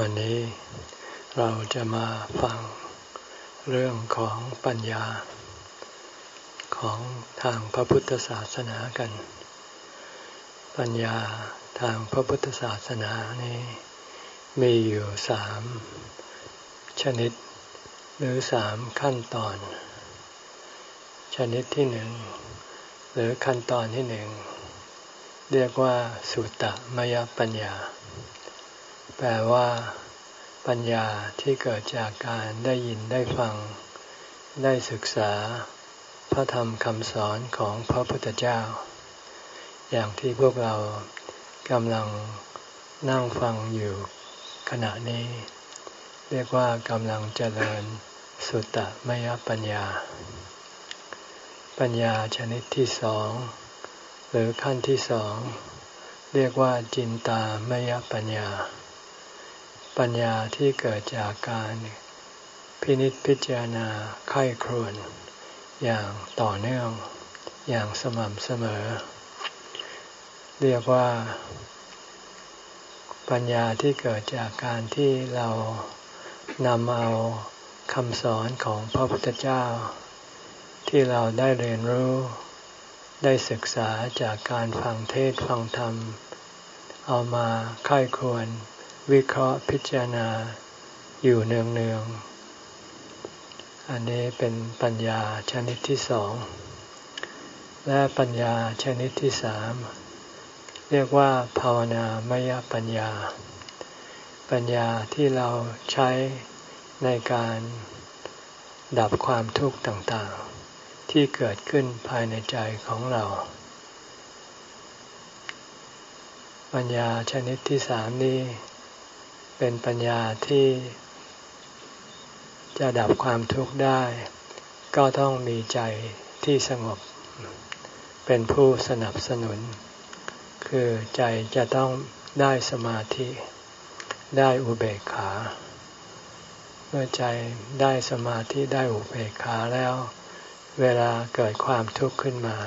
วันนี้เราจะมาฟังเรื่องของปัญญา ของทางพระพุทธศาสนากัน ปัญญาทางพระพุทธศาสนานี้มีอยู่สามชนิด หรือสามขั้นตอน ชนิดที่หนึ่งหรือขั้นตอนที่หนึ่งเรียกว่าสุตตมยปัญญา แปลว่า ปัญญาที่เกิดจากการได้ยินได้ฟัง ได้ศึกษา พระธรรมคำสอนของพระพุทธเจ้า อย่างที่พวกเรากำลังนั่งฟังอยู่ขณะนี้ เรียกว่ากำลังเจริญสุตตมยปัญญา ปัญญาชนิดที่สอง หรือขั้นที่สอง เรียกว่าจินตามยปัญญา ปัญญาที่เกิดจากการพินิจพิจารณาไข้ครวนอย่างต่อเนื่องอย่างสม่ำเสมอ เรียกว่า ปัญญาที่เกิดจากการที่เรานำเอาคำสอนของพระพุทธเจ้า ที่เราได้เรียนรู้ ได้ศึกษาจากการฟังเทศฟังธรรม เอามาค่ายควร วิเคราะห์พิจารณาอยู่เนืองเนือง อันนี้เป็นปัญญาชนิดที่สอง และปัญญาชนิดที่สาม เรียกว่าภาวนามยปัญญา ปัญญาที่เราใช้ในการดับความทุกข์ต่างๆ ที่เกิดขึ้นภายในใจของเรา ปัญญาชนิดที่สามนี้ เป็นปัญญาที่จะดับความทุกข์ได้ ก็ต้องมีใจที่สงบ เป็นผู้สนับสนุน คือใจจะต้องได้สมาธิ ได้อุเบกขาเมื่อใจได้สมาธิได้อุเบกขาแล้ว เวลาเกิดความทุกข์ขึ้นมา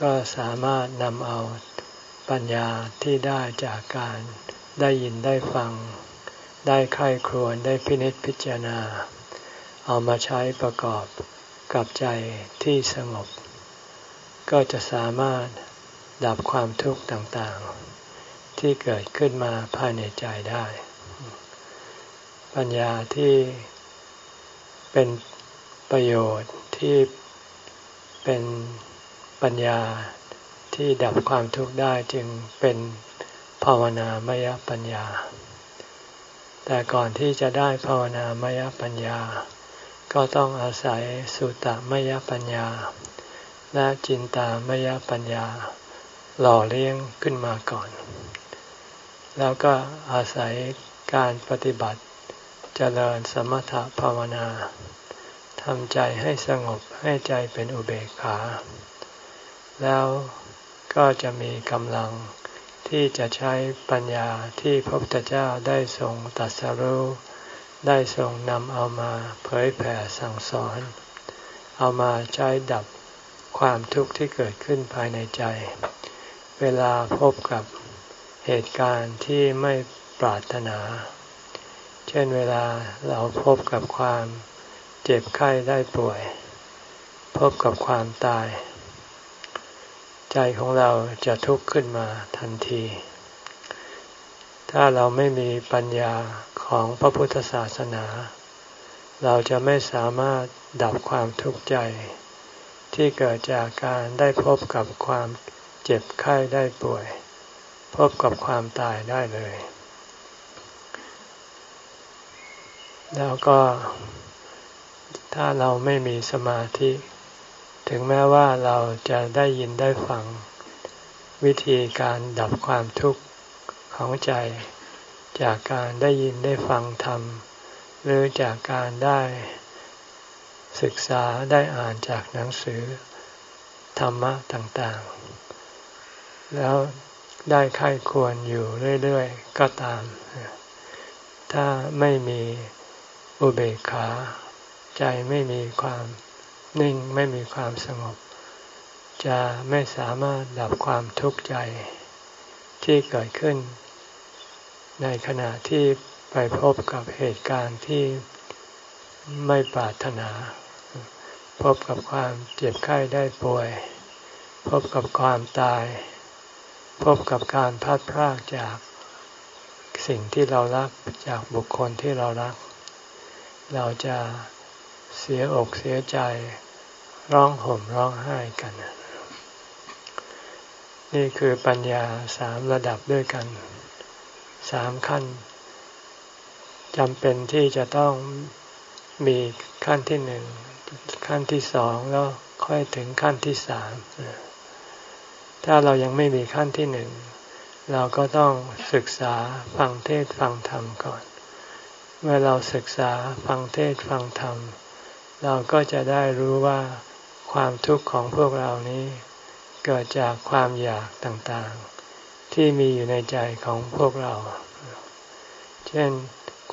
ก็สามารถนำเอาปัญญาที่ได้จากการ ได้ยินได้ฟัง ได้ไข้ครวนได้พินิจพิจารณา เอามาใช้ประกอบกับใจที่สงบ ก็จะสามารถดับความทุกข์ต่างๆ ที่เกิดขึ้นมาภายในใจได้ ปัญญาที่เป็นประโยชน์ที่เป็นปัญญาที่ดับความทุกข์ได้จึงเป็น ภาวนามยปัญญา แต่ก่อนที่จะได้ภาวนามยปัญญา ก็ต้องอาศัยสุตตมยปัญญา และจินตามยปัญญา หล่อเลี้ยงขึ้นมาก่อน แล้วก็อาศัยการปฏิบัติเจริญสมถภาวนาทำใจให้สงบให้ใจเป็นอุเบกขา แล้วก็จะมีกำลัง ที่จะใช้ปัญญาที่พระพุทธเจ้าได้ทรงตัดสรู้ได้ทรงนำเอามาเผยแผ่สั่งสอน เอามาใช้ดับความทุกข์ที่เกิดขึ้นภายในใจ เวลาพบกับเหตุการณ์ที่ไม่ปรารถนา เช่นเวลาเราพบกับความเจ็บไข้ได้ป่วย พบกับความตาย ใจของเราจะทุกข์ขึ้นมาทันที ถ้าเราไม่มีปัญญาของพระพุทธศาสนา เราจะไม่สามารถดับความทุกข์ใจ ที่เกิดจากการได้พบกับความเจ็บไข้ได้ป่วย พบกับความตายได้เลย แล้วก็ถ้าเราไม่มีสมาธิ ถึงแม้ว่าเราจะได้ยินได้ฟังวิธีการดับความทุกข์ของใจ จากการได้ยินได้ฟังธรรม หรือจากการได้ศึกษาได้อ่านจากหนังสือ ธรรมะต่างๆ แล้วได้ไข้ควรอยู่เรื่อยๆ ก็ตาม ถ้าไม่มีอุเบกขา ใจไม่มีความ นิ่งไม่มีความสงบ จะไม่สามารถดับความทุกข์ใจที่เกิดขึ้น ในขณะที่ไปพบกับเหตุการณ์ที่ไม่ปรารถนา พบกับความเจ็บไข้ได้ป่วย พบกับความตาย พบกับการพัดพรากจากสิ่งที่เรารักจากบุคคลที่เรารัก เราจะ เสียอกเสียใจ ร้องห่มร้องไห้กัน นี่คือปัญญาสามระดับด้วยกัน สามขั้นจำเป็นที่จะต้องมีขั้นที่หนึ่งขั้นที่สองแล้วค่อยถึงขั้นที่สามถ้าเรายังไม่มีขั้นที่หนึ่งเราก็ต้องศึกษาฟังเทศฟังธรรมก่อน เมื่อเราศึกษาฟังเทศฟังธรรม เราก็จะได้รู้ว่าความทุกข์ของพวกเรานี้ เกิดจากความอยากต่างๆ ที่มีอยู่ในใจของพวกเรา เช่น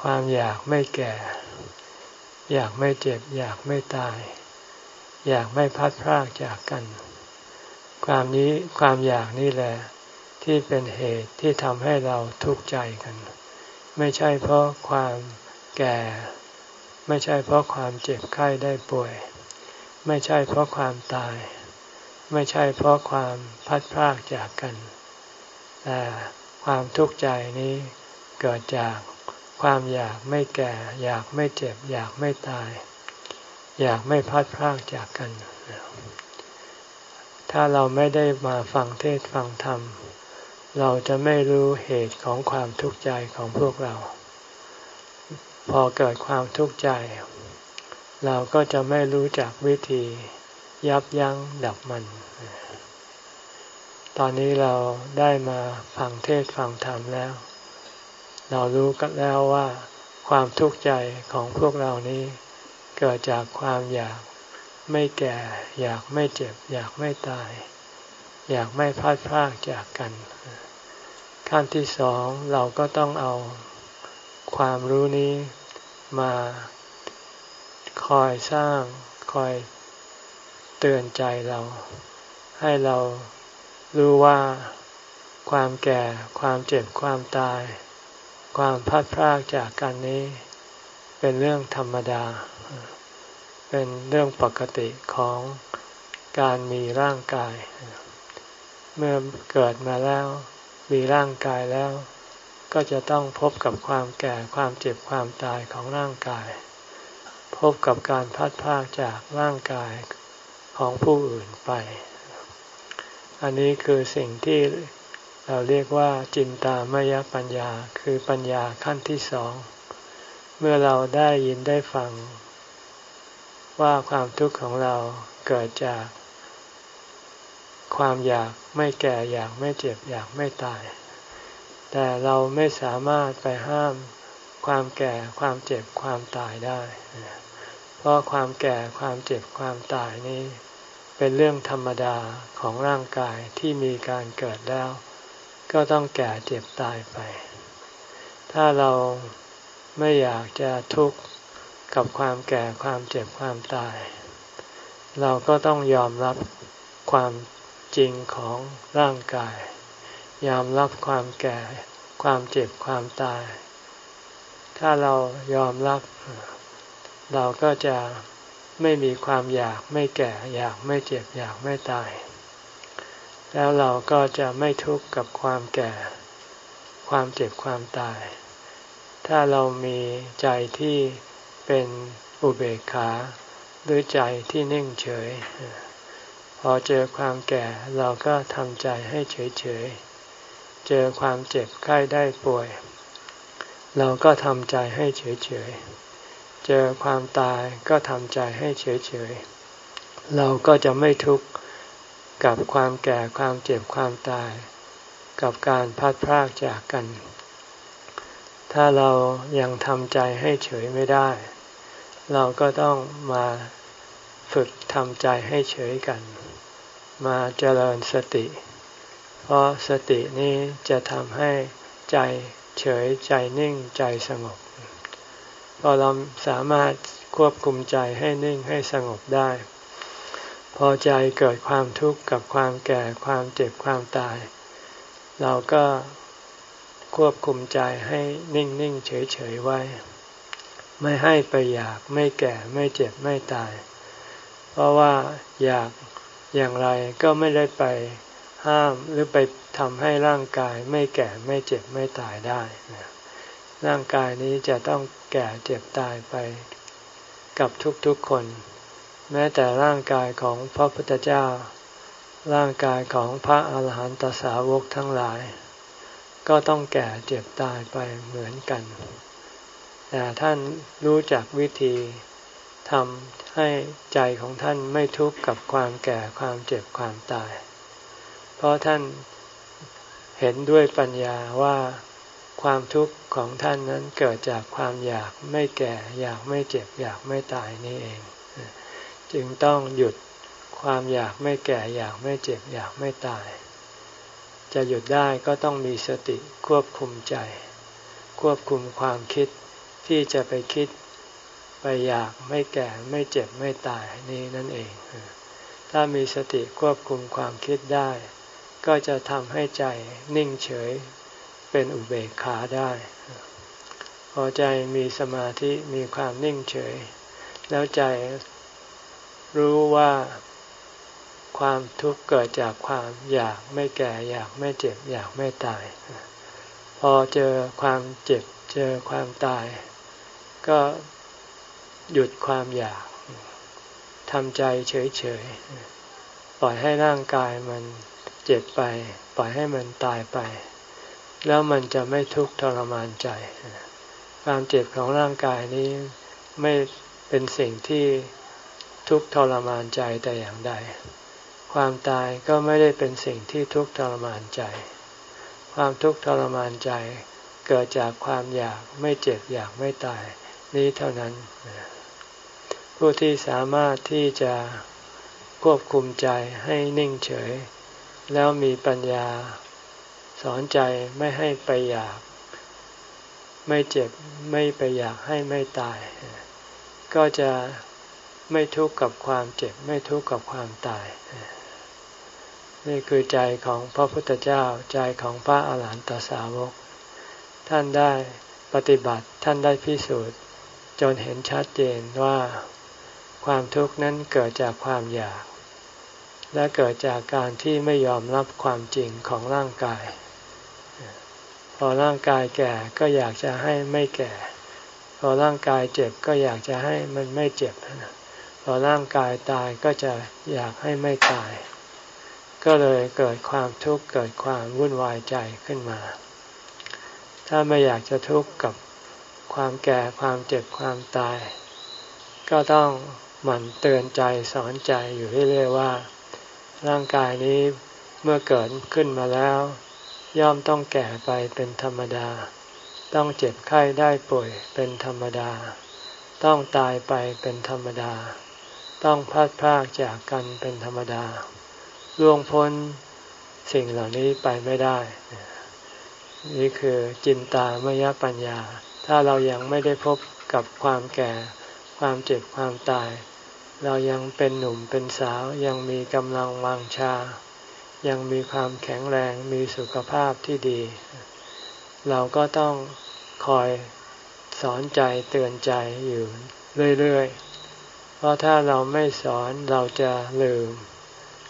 ความอยากไม่แก่ อยากไม่เจ็บ อยากไม่ตาย อยากไม่พัดพรากจากกัน ความนี้ความอยากนี่แหละที่เป็นเหตุที่ทำให้เราทุกข์ใจกัน ไม่ใช่เพราะความแก่ ไม่ใช่เพราะความเจ็บไข้ได้ป่วย ไม่ใช่เพราะความตาย ไม่ใช่เพราะความพัดพรากจากกัน แต่ความทุกข์ใจนี้เกิดจากความอยากไม่แก่ อยากไม่เจ็บ อยากไม่ตาย อยากไม่พัดพรากจากกัน ถ้าเราไม่ได้มาฟังเทศฟังธรรม เราจะไม่รู้เหตุของความทุกข์ใจของพวกเรา พอเกิดความทุกข์ใจ เราก็จะไม่รู้จักวิธียับยั้งดับมัน ตอนนี้เราได้มาฟังเทศฟังธรรมแล้ว เรารู้กันแล้วว่า ความทุกข์ใจของพวกเรานี้ เกิดจากความอยากไม่แก่ อยากไม่เจ็บ อยากไม่ตาย อยากไม่พัดพรากจากกัน ขั้นที่สองเราก็ต้องเอาความรู้นี้ มาคอยสร้างคอยเตือนใจเรา ให้เรารู้ว่าความแก่ความเจ็บความตาย ความพัดพรากจากกันนี้ เป็นเรื่องธรรมดา เป็นเรื่องปกติของการมีร่างกาย เมื่อเกิดมาแล้วมีร่างกายแล้ว ก็จะต้องพบกับความแก่ความเจ็บความตายของร่างกาย พบกับการพัดพากจากร่างกายของผู้อื่นไป อันนี้คือสิ่งที่เราเรียกว่าจินตามยปัญญาคือปัญญาขั้นที่สอง เมื่อเราได้ยินได้ฟัง ว่าความทุกข์ของเราเกิดจาก ความอยากไม่แก่อยากไม่เจ็บอยากไม่ตาย แต่เราไม่สามารถไปห้ามความแก่ความเจ็บความตายได้ เพราะความแก่ความเจ็บความตายนี้ เป็นเรื่องธรรมดาของร่างกายที่มีการเกิดแล้ว ก็ต้องแก่เจ็บตายไป ถ้าเราไม่อยากจะทุกข์กับความแก่ความเจ็บความตาย เราก็ต้องยอมรับความจริงของร่างกาย ยอมรับความแก่ ความเจ็บความตาย ถ้าเรายอมรับ เราก็จะไม่มีความอยากไม่แก่ อยากไม่เจ็บอยากไม่ตาย แล้วเราก็จะไม่ทุกข์กับความแก่ ความเจ็บความตาย ถ้าเรามีใจที่เป็นอุเบกขาหรือใจที่นิ่งเฉย พอเจอความแก่เราก็ทำใจให้เฉยเฉย เจอความเจ็บไข้ได้ป่วย เราก็ทำใจให้เฉยเฉยเจอความตายก็ทำใจให้เฉยเฉยเราก็จะไม่ทุกข์กับความแก่ความเจ็บความตาย กับการพัดพรากจากกัน ถ้าเรายังทำใจให้เฉยไม่ได้ เราก็ต้องมาฝึกทำใจให้เฉยกัน มาเจริญสติ เพราะสตินี้จะทำให้ใจเฉยใจนิ่งใจสงบ พอเราสามารถควบคุมใจให้นิ่งให้สงบได้ พอใจเกิดความทุกข์กับความแก่ความเจ็บความตาย เราก็ควบคุมใจให้นิ่งนิ่งเฉยเฉยไว้ ไม่ให้ไปอยากไม่แก่ไม่เจ็บไม่ตาย เพราะว่าอยากอย่างไรก็ไม่ได้ไป ห้ามหรือไปทำให้ร่างกายไม่แก่ไม่เจ็บไม่ตายได้ ร่างกายนี้จะต้องแก่เจ็บตายไปกับทุกๆคน แม้แต่ร่างกายของพระพุทธเจ้า ร่างกายของพระอาหารหันตสาวกทั้งหลาย ก็ต้องแก่เจ็บตายไปเหมือนกัน แต่ท่านรู้จักวิธีทำให้ใจของท่านไม่ทุกข์กับความแก่ความเจ็บความตาย เพราะท่านเห็นด้วยปัญญาว่าความทุกข์ของท่านนั้นเกิดจากความอยากไม่แก่ อยากไม่เจ็บ อยากไม่ตายนี่เอง จึงต้องหยุดความอยากไม่แก่ อยากไม่เจ็บ อยากไม่ตาย จะหยุดได้ก็ต้องมีสติควบคุมใจ ควบคุมความคิดที่จะไปคิด ไปอยากไม่แก่ไม่เจ็บไม่ตายนี่นั่นเอง ถ้ามีสติควบคุมความคิดได้ ก็จะทำให้ใจนิ่งเฉยเป็นอุเบกขาได้ พอใจมีสมาธิมีความนิ่งเฉย แล้วใจรู้ว่าความทุกข์เกิดจากความอยากไม่แก่อยากไม่เจ็บอยากไม่ตาย พอเจอความเจ็บเจอความตาย ก็หยุดความอยากทำใจเฉยๆ ปล่อยให้ร่างกายมัน เจ็บไป ปล่อยให้มันตายไป แล้วมันจะไม่ทุกข์ทรมานใจ ความเจ็บของร่างกายนี้ไม่เป็นสิ่งที่ทุกข์ทรมานใจแต่อย่างใด ความตายก็ไม่ได้เป็นสิ่งที่ทุกข์ทรมานใจ ความทุกข์ทรมานใจ เกิดจากความอยากไม่เจ็บอยากไม่ตายนี้เท่านั้น ผู้ที่สามารถที่จะควบคุมใจให้นิ่งเฉย แล้วมีปัญญา สอนใจไม่ให้ไปอยาก ไม่เจ็บไม่ไปอยากให้ไม่ตาย ก็จะไม่ทุกข์กับความเจ็บไม่ทุกข์กับความตาย นี่คือใจของพระพุทธเจ้าใจของพระอาหารหันตสาวก ท่านได้ปฏิบัติท่านได้พิสูจน์ จนเห็นชัดเจนว่าความทุกข์นั้นเกิดจากความอยาก และเกิดจากการที่ไม่ยอมรับความจริงของร่างกาย พอร่างกายแก่ก็อยากจะให้ไม่แก่ พอร่างกายเจ็บก็อยากจะให้มันไม่เจ็บ พอร่างกายตายก็จะอยากให้ไม่ตาย ก็เลยเกิดความทุกข์เกิดความวุ่นวายใจขึ้นมา ถ้าไม่อยากจะทุกข์กับความแก่ความเจ็บความตาย ก็ต้องหมั่นเตือนใจสอนใจอยู่เรื่อยๆว่า ร่างกายนี้เมื่อเกิดขึ้นมาแล้ว ย่อมต้องแก่ไปเป็นธรรมดา ต้องเจ็บไข้ได้ป่วยเป็นธรรมดา ต้องตายไปเป็นธรรมดา ต้องพัดพลากจากกันเป็นธรรมดาล่วงพ้นสิ่งเหล่านี้ไปไม่ได้ นี่คือจินตามยปัญญา ถ้าเรายังไม่ได้พบกับความแก่ ความเจ็บความตาย เรายังเป็นหนุ่มเป็นสาวยังมีกำลังวังชา ยังมีความแข็งแรงมีสุขภาพที่ดี เราก็ต้องคอยสอนใจเตือนใจอยู่เรื่อยๆ เพราะถ้าเราไม่สอนเราจะลืม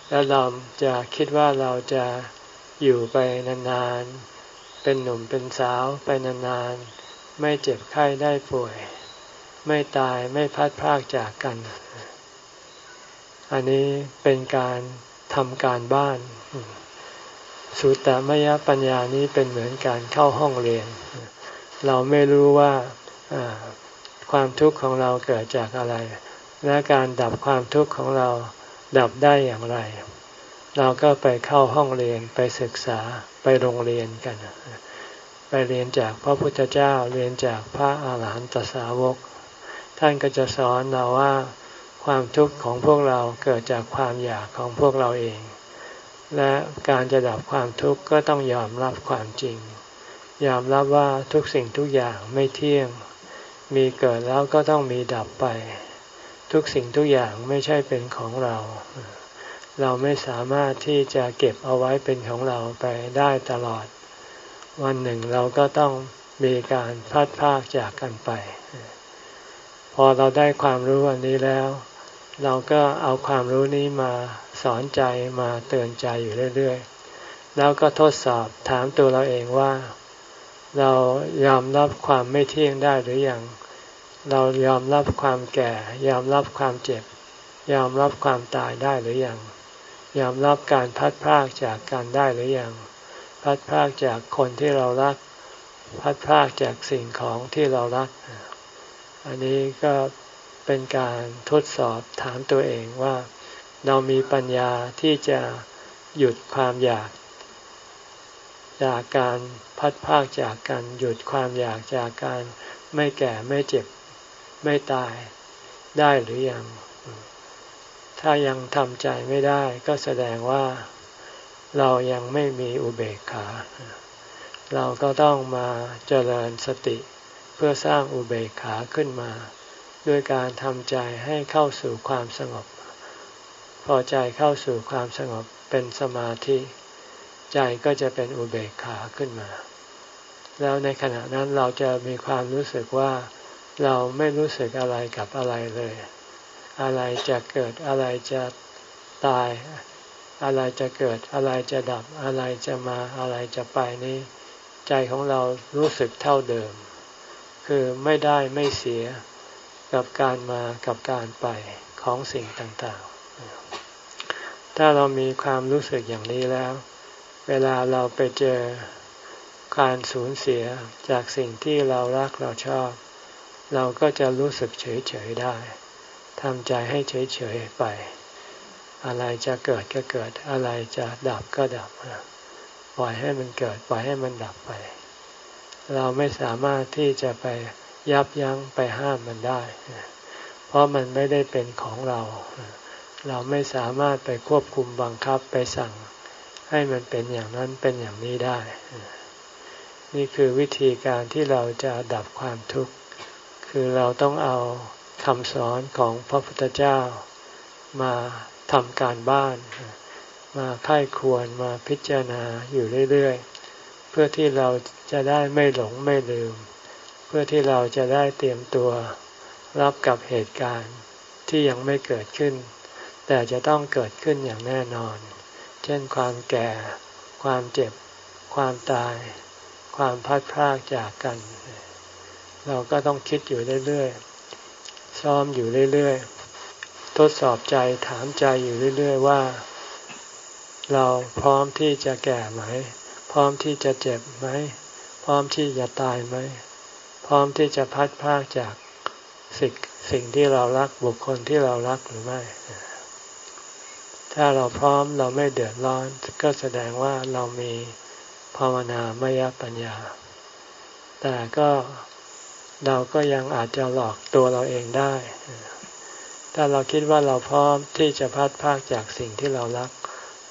แล้วเราจะคิดว่าเราจะอยู่ไปนานๆ เป็นหนุ่มเป็นสาวไปนานๆ ไม่เจ็บไข้ได้ป่วย ไม่ตายไม่พัดพรากจากกัน อันนี้เป็นการทำการบ้าน สุตตมยปัญญานี้เป็นเหมือนการเข้าห้องเรียน เราไม่รู้ว่าความทุกข์ของเราเกิดจากอะไร และการดับความทุกข์ของเราดับได้อย่างไร เราก็ไปเข้าห้องเรียนไปศึกษาไปโรงเรียนกัน ไปเรียนจากพระพุทธเจ้าเรียนจากพระอาหารหันตสาวก ท่านก็จะสอนเราว่า ความทุกข์ของพวกเราเกิดจากความอยากของพวกเราเอง และการจะดับความทุกข์ก็ต้องยอมรับความจริง ยอมรับว่าทุกสิ่งทุกอย่างไม่เที่ยง มีเกิดแล้วก็ต้องมีดับไป ทุกสิ่งทุกอย่างไม่ใช่เป็นของเรา เราไม่สามารถที่จะเก็บเอาไว้เป็นของเราไปได้ตลอด วันหนึ่งเราก็ต้องมีการพัดพากจากกันไป พอเราได้ความรู้วันนี้แล้ว เราก็เอาความรู้นี้มาสอนใจมาเตือนใจอยู่เรื่อยๆ แล้วก็ทดสอบถามตัวเราเองว่า เรายอมรับความไม่เที่ยงได้หรืออยัง เรายอมรับความแก่ ยอมรับความเจ็บ ยอมรับความตายได้หรือยัง ยอมรับการพัดพรากจากการได้หรือยัง พัดพรากจากคนที่เรารัก พัดพรากจากสิ่งของที่เรารัก อันนี้ก็เเป็นการทดสอบถามตัวเองว่า เรามีปัญญาที่จะหยุดความอยาก จากการพัดพากจากกันหยุดความอยากจากการไม่แก่ไม่เจ็บไม่ตายได้หรือยัง ถ้ายังทำใจไม่ได้ก็แสดงว่าเรายังไม่มีอุเบกขา เราก็ต้องมาเจริญสติเพื่อสร้างอุเบกขาขึ้นมา ด้วยการทำใจให้เข้าสู่ความสงบ พอใจเข้าสู่ความสงบเป็นสมาธิ ใจก็จะเป็นอุเบกขาขึ้นมา แล้วในขณะนั้นเราจะมีความรู้สึกว่าเราไม่รู้สึกอะไรกับอะไรเลย อะไรจะเกิดอะไรจะตาย อะไรจะเกิดอะไรจะดับอะไรจะมาอะไรจะไปนี้ใจของเรารู้สึกเท่าเดิม คือไม่ได้ไม่เสีย กับการมากับการไปของสิ่งต่างๆ ถ้าเรามีความรู้สึกอย่างนี้แล้ว เวลาเราไปเจอการสูญเสียจากสิ่งที่เรารักเราชอบ เราก็จะรู้สึกเฉยๆได้ทำใจให้เฉยๆไป อะไรจะเกิดก็เกิด อะไรจะดับก็ดับปล่อยให้มันเกิดปล่อยให้มันดับไป เราไม่สามารถที่จะไป ยับยั้งไปห้ามมันได้ เพราะมันไม่ได้เป็นของเรา เราไม่สามารถไปควบคุมบังคับไปสั่ง ให้มันเป็นอย่างนั้นเป็นอย่างนี้ได้ นี่คือวิธีการที่เราจะดับความทุกข์ คือเราต้องเอาคำสอนของพระพุทธเจ้า มาทำการบ้าน มาค่ายควรมาพิจารณาอยู่เรื่อย ๆ เพื่อที่เราจะได้ไม่หลงไม่ลืม เพื่อที่เราจะได้เตรียมตัวรับกับเหตุการณ์ที่ยังไม่เกิดขึ้น แต่จะต้องเกิดขึ้นอย่างแน่นอน เช่นความแก่ ความเจ็บ ความตาย ความพัดพรากจากกัน เราก็ต้องคิดอยู่เรื่อยๆ ซ้อมอยู่เรื่อยๆ ทดสอบใจถามใจอยู่เรื่อยๆว่า เราพร้อมที่จะแก่ไหม พร้อมที่จะเจ็บไหม พร้อมที่จะตายไหม พร้อมที่จะพัดพากจากสิ่งสิ่งที่เรารักบุคคลที่เรารักหรือไม่ ถ้าเราพร้อมเราไม่เดือดร้อน ก็แสดงว่าเรามีภาวนามยปัญญา แต่ก็เราก็ยังอาจจะหลอกตัวเราเองได้ ถ้าเราคิดว่าเราพร้อมที่จะพัดพากจากสิ่งที่เรารัก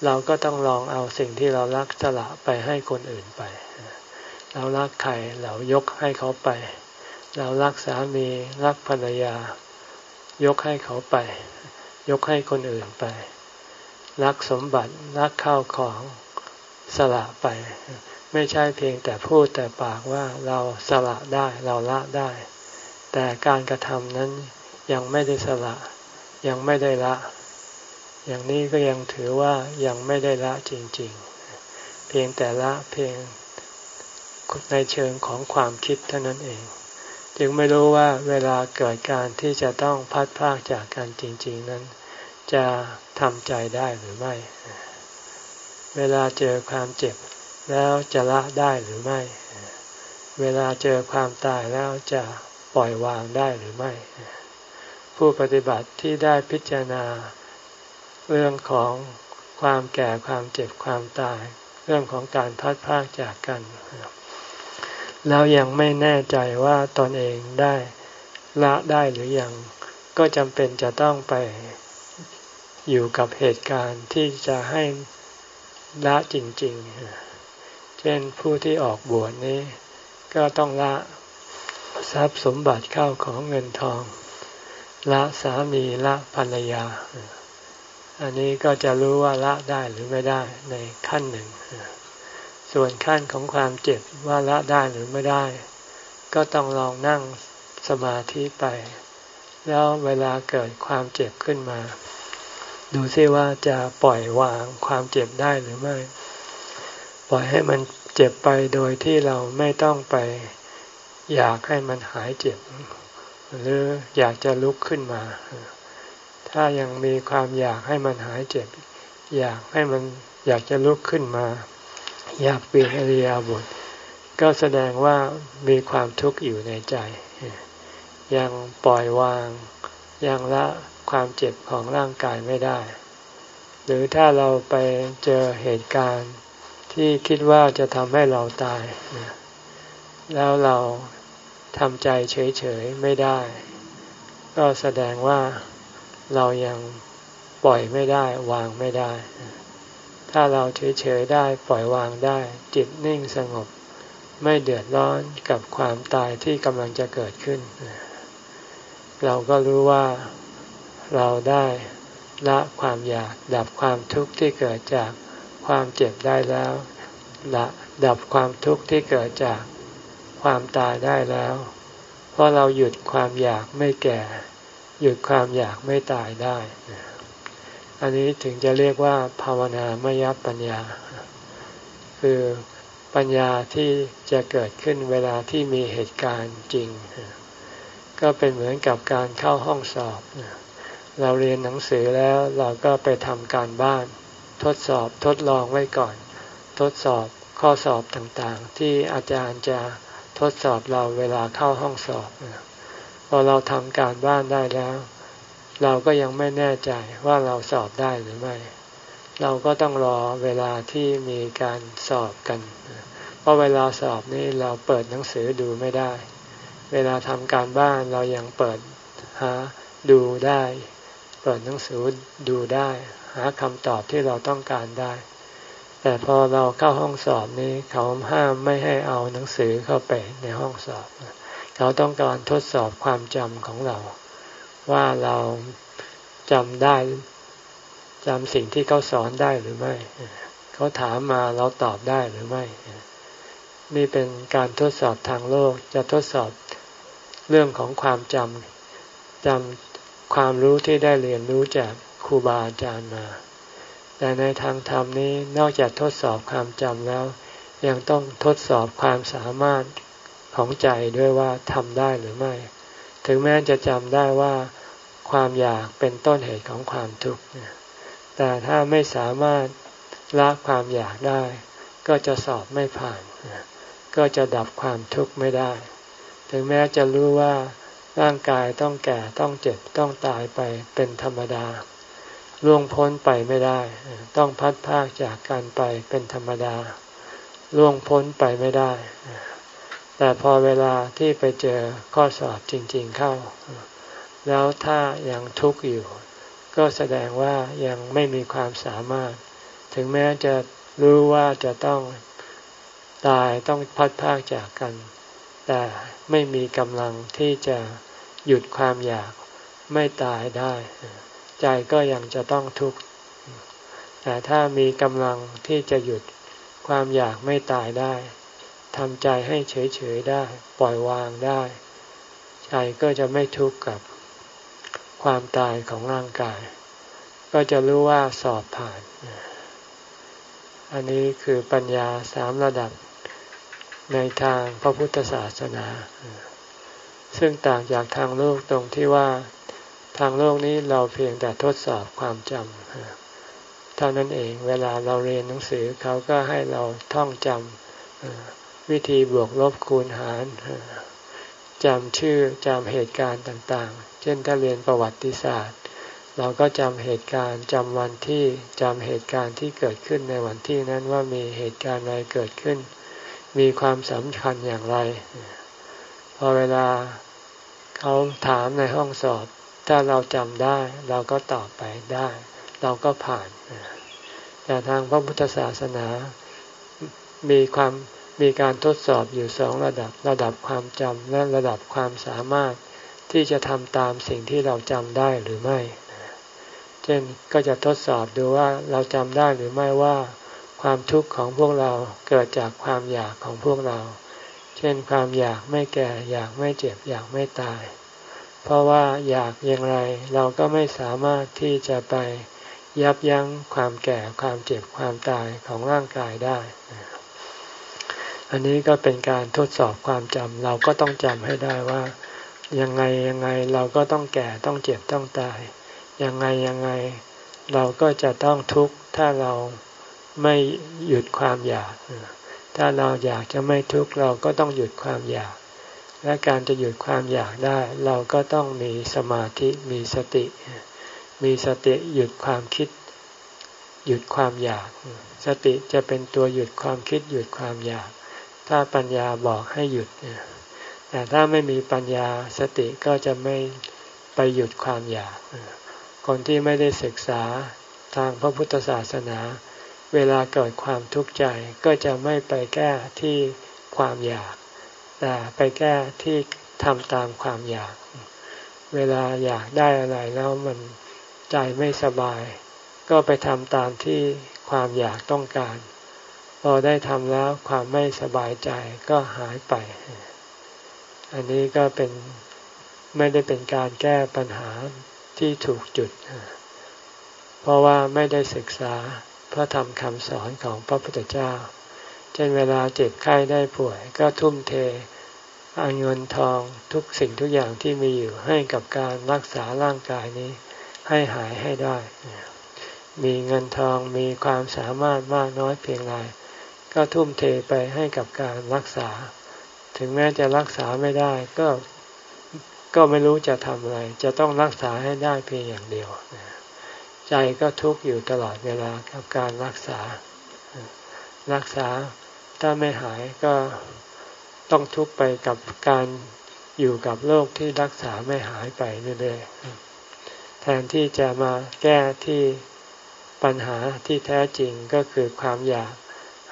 เราก็ต้องลองเอาสิ่งที่เรารักสละไปให้คนอื่นไป เรารักใครเรายกให้เขาไป เรารักสามีรักภรรยา ยกให้เขาไป ยกให้คนอื่นไป รักสมบัติรักข้าวของสละไป ไม่ใช่เพียงแต่พูดแต่ปากว่าเราสละได้เราละได้ แต่การกระทำนั้นยังไม่ได้สละ ยังไม่ได้ละ อย่างนี้ก็ยังถือว่ายังไม่ได้ละจริง ๆ เพียงแต่ละเพียง ในเชิงของความคิดเท่านั้นเอง จึงไม่รู้ว่าเวลาเกิดการที่จะต้องพัดพากจากกันจริง ๆนั้น จะทำใจได้หรือไม่ เวลาเจอความเจ็บแล้วจะละได้หรือไม่ เวลาเจอความตายแล้วจะปล่อยวางได้หรือไม่ ผู้ปฏิบัติที่ได้พิจารณาเรื่องของความแก่ความเจ็บความตาย เรื่องของการพัดพากจากกัน แล้วยังไม่แน่ใจว่าตนเองได้ละได้หรือยัง ก็จำเป็นจะต้องไปอยู่กับเหตุการณ์ที่จะให้ละจริง ๆ เช่นผู้ที่ออกบวชนี้ ก็ต้องละทรัพย์สมบัติเข้าของเงินทอง ละสามีละภรรยา อันนี้ก็จะรู้ว่าละได้หรือไม่ได้ในขั้นหนึ่ง ส่วนขั้นของความเจ็บว่าละได้หรือไม่ได้ ก็ต้องลองนั่งสมาธิไป แล้วเวลาเกิดความเจ็บขึ้นมา ดูซิว่าจะปล่อยวางความเจ็บได้หรือไม่ ปล่อยให้มันเจ็บไปโดยที่เราไม่ต้องไป อยากให้มันหายเจ็บ หรืออยากจะลุกขึ้นมา ถ้ายังมีความอยากให้มันหายเจ็บ อยากให้มันอยากจะลุกขึ้นมา อยากเปลี่ยนอริยบท ก็แสดงว่ามีความทุกข์อยู่ในใจ ยังปล่อยวาง ยังละความเจ็บของร่างกายไม่ได้ หรือถ้าเราไปเจอเหตุการณ์ที่คิดว่าจะทำให้เราตาย แล้วเราทำใจเฉยๆไม่ได้ ก็แสดงว่าเรายังปล่อยไม่ได้วางไม่ได้ ถ้าเราเฉยๆได้ปล่อยวางได้ จิตนิ่งสงบ ไม่เดือดร้อนกับความตายที่กำลังจะเกิดขึ้น เราก็รู้ว่าเราได้ละความอยากดับความทุกข์ที่เกิดจากความเจ็บได้แล้วละดับความทุกข์ที่เกิดจากความตายได้แล้ว เพราะเราหยุดความอยากไม่แก่ หยุดความอยากไม่ตายได้ อันนี้ถึงจะเรียกว่าภาวนามยปัญญา คือปัญญาที่จะเกิดขึ้นเวลาที่มีเหตุการณ์จริง ก็เป็นเหมือนกับการเข้าห้องสอบ เราเรียนหนังสือแล้วเราก็ไปทำการบ้าน ทดสอบทดลองไว้ก่อน ทดสอบข้อสอบต่างๆ ที่อาจารย์จะทดสอบเราเวลาเข้าห้องสอบ พอเราทำการบ้านได้แล้ว เราก็ยังไม่แน่ใจว่าเราสอบได้หรือไม่ เราก็ต้องรอเวลาที่มีการสอบกัน เพราะเวลาสอบนี่เราเปิดหนังสือดูไม่ได้ เวลาทำการบ้านเรายังเปิดหาดูได้ เปิดหนังสือดูได้ หาคำตอบที่เราต้องการได้ แต่พอเราเข้าห้องสอบนี้เขาห้ามไม่ให้เอาหนังสือเข้าไปในห้องสอบ เขาต้องการทดสอบความจำของเรา ว่าเราจำได้จำสิ่งที่เขาสอนได้หรือไม่ เขาถามมาเราตอบได้หรือไม่ นี่เป็นการทดสอบทางโลกจะทดสอบเรื่องของความจำจำความรู้ที่ได้เรียนรู้จากครูบาอาจารย์มา แต่ในทางธรรมนี้นอกจากทดสอบความจำแล้ว ยังต้องทดสอบความสามารถของใจด้วยว่าทำได้หรือไม่ ถึงแม้จะจำได้ว่าความอยากเป็นต้นเหตุของความทุกข์แต่ถ้าไม่สามารถละความอยากได้ ก็จะสอบไม่ผ่าน ก็จะดับความทุกข์ไม่ได้ ถึงแม้จะรู้ว่าร่างกายต้องแก่ต้องเจ็บต้องตายไปเป็นธรรมดาล่วงพ้นไปไม่ได้ ต้องพัดพากจากกันไปเป็นธรรมดาล่วงพ้นไปไม่ได้ แต่พอเวลาที่ไปเจอข้อสอบจริง ๆเข้า แล้วถ้ายังทุกข์อยู่ ก็แสดงว่ายังไม่มีความสามารถ ถึงแม้จะรู้ว่าจะต้องตายต้องพัดพากจากกัน แต่ไม่มีกำลังที่จะหยุดความอยากไม่ตายได้ ใจก็ยังจะต้องทุกข์แต่ถ้ามีกำลังที่จะหยุดความอยากไม่ตายได้ ทำใจให้เฉยๆได้ ปล่อยวางได้ ใจก็จะไม่ทุกข์กับความตายของร่างกาย ก็จะรู้ว่าสอบผ่าน อันนี้คือปัญญาสามระดับในทางพระพุทธศาสนา ซึ่งต่างจากทางโลกตรงที่ว่าทางโลกนี้เราเพียงแต่ทดสอบความจำเท่านั้นเองเวลาเราเรียนหนังสือเขาก็ให้เราท่องจำ วิธีบวกลบคูณหารจำชื่อจำเหตุการณ์ต่างๆ เช่นถ้าเรียนประวัติศาสตร์ เราก็จำเหตุการณ์จำวันที่จำเหตุการณ์ที่เกิดขึ้นในวันที่นั้นว่ามีเหตุการณ์อะไรเกิดขึ้น มีความสำคัญอย่างไร พอเวลาเขาถามในห้องสอบ ถ้าเราจำได้ เราก็ตอบไปได้ เราก็ผ่าน แต่ทางพระพุทธศาสนามีความ มีการทดสอบอยู่สองระดับ ระดับความจำและระดับความสามารถที่จะทำตามสิ่งที่เราจำได้หรือไม่ เช่นก็จะทดสอบดูว่าเราจำได้หรือไม่ว่า ความทุกข์ของพวกเราเกิดจากความอยากของพวกเรา เช่นความอยากไม่แก่ อยากไม่เจ็บ อยากไม่ตาย เพราะว่าอยากอย่างไรเราก็ไม่สามารถที่จะไปยับยั้งความแก่ความเจ็บความตายของร่างกายได้ อันนี้ก็เป็นการทดสอบความจำเราก็ต้องจำให้ได้ว่า ยังไงยังไงเราก็ต้องแก่ต้องเจ็บต้องตาย ยังไงยังไงเราก็จะต้องทุกข์ถ้าเราไม่หยุดความอยาก ถ้าเราอยากจะไม่ทุกข์เราก็ต้องหยุดความอยาก และการจะหยุดความอยากได้ เราก็ต้องมีสมาธิมีสติ มีสติหยุดความคิด หยุดความอยาก สติจะเป็นตัวหยุดความคิดหยุดความอยาก ถ้าปัญญาบอกให้หยุด แต่ถ้าไม่มีปัญญาสติก็จะไม่ไปหยุดความอยาก คนที่ไม่ได้ศึกษาทางพระพุทธศาสนา เวลาเกิดความทุกข์ใจก็จะไม่ไปแก้ที่ความอยาก แต่ไปแก้ที่ทำตามความอยาก เวลาอยากได้อะไรแล้วมันใจไม่สบาย ก็ไปทำตามที่ความอยากต้องการ พอได้ทำแล้วความไม่สบายใจก็หายไป อันนี้ก็เป็นไม่ได้เป็นการแก้ปัญหาที่ถูกจุด เพราะว่าไม่ได้ศึกษาพระธรรมคำสอนของพระพุทธเจ้า เช่นเวลาเจ็บไข้ได้ป่วย ก็ทุ่มเทเอาเงินทองทุกสิ่งทุกอย่างที่มีอยู่ให้กับการรักษาร่างกายนี้ให้หายให้ได้ มีเงินทองมีความสามารถมากน้อยเพียงไร ก็ทุ่มเทไปให้กับการรักษา ถึงแม้จะรักษาไม่ได้ก็ก็ไม่รู้จะทำอะไร จะต้องรักษาให้ได้เพียงอย่างเดียว ใจก็ทุกข์อยู่ตลอดเวลากับการรักษา รักษาถ้าไม่หายก็ต้องทุกข์ไปกับการอยู่กับโรคที่รักษาไม่หายไปเรื่อยๆ แทนที่จะมาแก้ที่ปัญหาที่แท้จริงก็คือความอยาก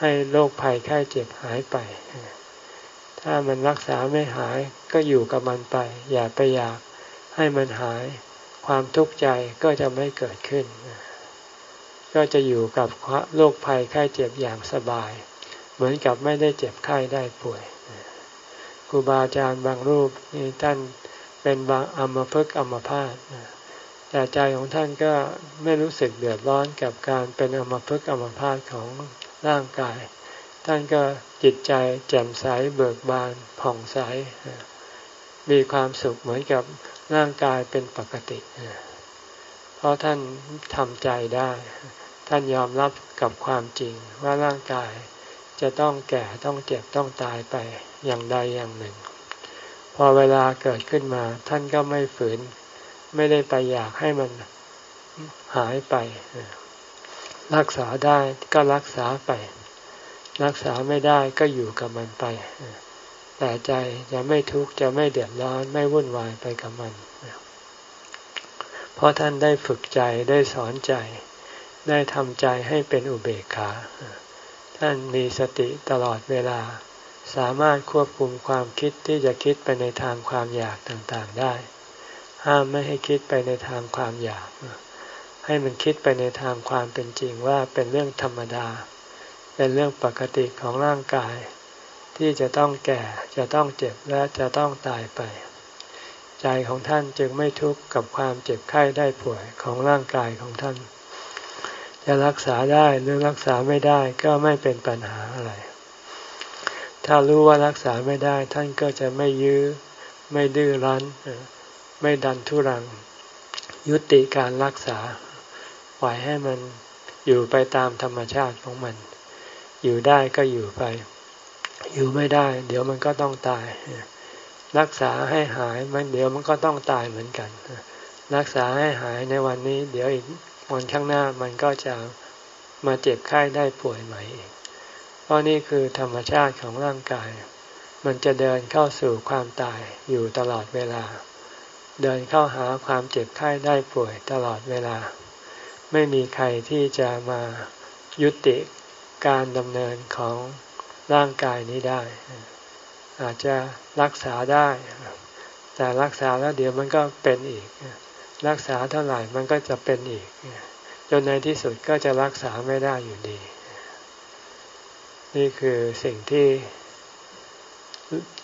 ให้โรคภัยไข้เจ็บหายไป ถ้ามันรักษาไม่หายก็อยู่กับมันไป อย่าไปอยากให้มันหาย ความทุกข์ใจก็จะไม่เกิดขึ้น ก็จะอยู่กับโรคภัยไข้เจ็บอย่างสบาย เหมือนกับไม่ได้เจ็บไข้ได้ป่วยครูบาอาจารย์บางรูปนี่ท่านเป็นบางอัมพฤกษ์อัมพาตแต่ใจของท่านก็ไม่รู้สึกเดือดร้อนกับการเป็นอัมพฤกษ์อัมพาตของ ร่างกาย ท่านก็จิตใจแจ่มใสเบิกบานผ่องใส มีความสุขเหมือนกับร่างกายเป็นปกติ เพราะท่านทำใจได้ ท่านยอมรับกับความจริงว่าร่างกายจะต้องแก่ต้องเจ็บต้องตายไปอย่างใดอย่างหนึ่ง พอเวลาเกิดขึ้นมา ท่านก็ไม่ฝืน ไม่ได้ไปอยากให้มันหายไป รักษาได้ก็รักษาไป รักษาไม่ได้ก็อยู่กับมันไป แต่ใจจะไม่ทุกข์จะไม่เดือดร้อนไม่วุ่นวายไปกับมัน เพราะท่านได้ฝึกใจได้สอนใจ ได้ทำใจให้เป็นอุเบกขา ท่านมีสติตลอดเวลา สามารถควบคุมความคิดที่จะคิดไปในทางความอยากต่างๆได้ ห้ามไม่ให้คิดไปในทางความอยาก ให้มันคิดไปในทางความเป็นจริงว่าเป็นเรื่องธรรมดา เป็นเรื่องปกติของร่างกาย ที่จะต้องแก่จะต้องเจ็บและจะต้องตายไป ใจของท่านจึงไม่ทุกข์กับความเจ็บไข้ได้ป่วยของร่างกายของท่าน จะรักษาได้หรือรักษาไม่ได้ก็ไม่เป็นปัญหาอะไร ถ้ารู้ว่ารักษาไม่ได้ท่านก็จะไม่ยื้อ ไม่ดื้อรั้น ไม่ดันทุรังยุติการรักษา ปล่อยให้มันอยู่ไปตามธรรมชาติของมัน อยู่ได้ก็อยู่ไป อยู่ไม่ได้ เดี๋ยวมันก็ต้องตาย รักษาให้หายมันเดี๋ยวมันก็ต้องตายเหมือนกัน รักษาให้หายในวันนี้ เดี๋ยวอีกวันข้างหน้ามันก็จะมาเจ็บไข้ได้ป่วยใหม่อีกเพราะนี่คือธรรมชาติของร่างกาย มันจะเดินเข้าสู่ความตายอยู่ตลอดเวลา เดินเข้าหาความเจ็บไข้ได้ป่วยตลอดเวลา ไม่มีใครที่จะมายุติการดำเนินของร่างกายนี้ได้ อาจจะรักษาได้ แต่รักษาแล้วเดี๋ยวมันก็เป็นอีก รักษาเท่าไหร่มันก็จะเป็นอีก จนในที่สุดก็จะรักษาไม่ได้อยู่ดี นี่คือสิ่งที่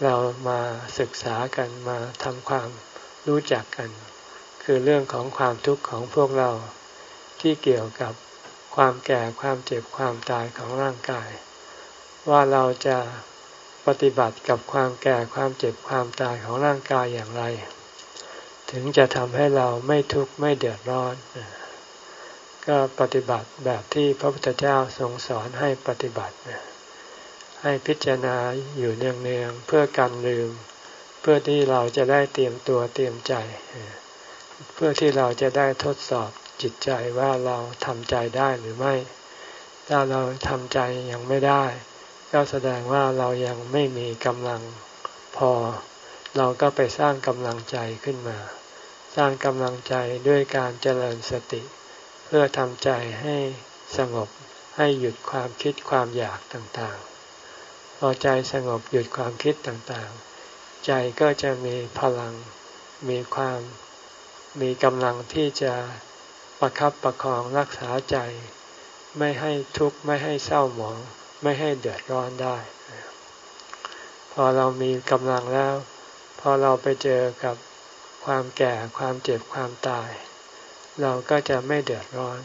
เรามาศึกษากันมาทำความรู้จักกัน คือเรื่องของความทุกข์ของพวกเรา ที่เกี่ยวกับความแก่ความเจ็บความตายของร่างกาย ว่าเราจะปฏิบัติกับความแก่ความเจ็บความตายของร่างกายอย่างไร ถึงจะทำให้เราไม่ทุกข์ไม่เดือดร้อน ก็ปฏิบัติแบบที่พระพุทธเจ้าทรงสอนให้ปฏิบัติ ให้พิจารณาอยู่เนืองๆเพื่อการลืม เพื่อที่เราจะได้เตรียมตัวเตรียมใจ เพื่อที่เราจะได้ทดสอบ จิตใจว่าเราทำใจได้หรือไม่ ถ้าเราทำใจยังไม่ได้ ก็แสดงว่าเรายังไม่มีกำลังพอ เราก็ไปสร้างกำลังใจขึ้นมา สร้างกำลังใจด้วยการเจริญสติ เพื่อทำใจให้สงบให้หยุดความคิดความอยากต่างๆ พอใจสงบหยุดความคิดต่างๆ ใจก็จะมีพลังมีความมีกำลังที่จะ ประครับประคองรักษาใจ ไม่ให้ทุกข์ไม่ให้เศร้าหมอง ไม่ให้เดือดร้อนได้ พอเรามีกำลังแล้ว พอเราไปเจอกับความแก่ความเจ็บความตาย เราก็จะไม่เดือดร้อน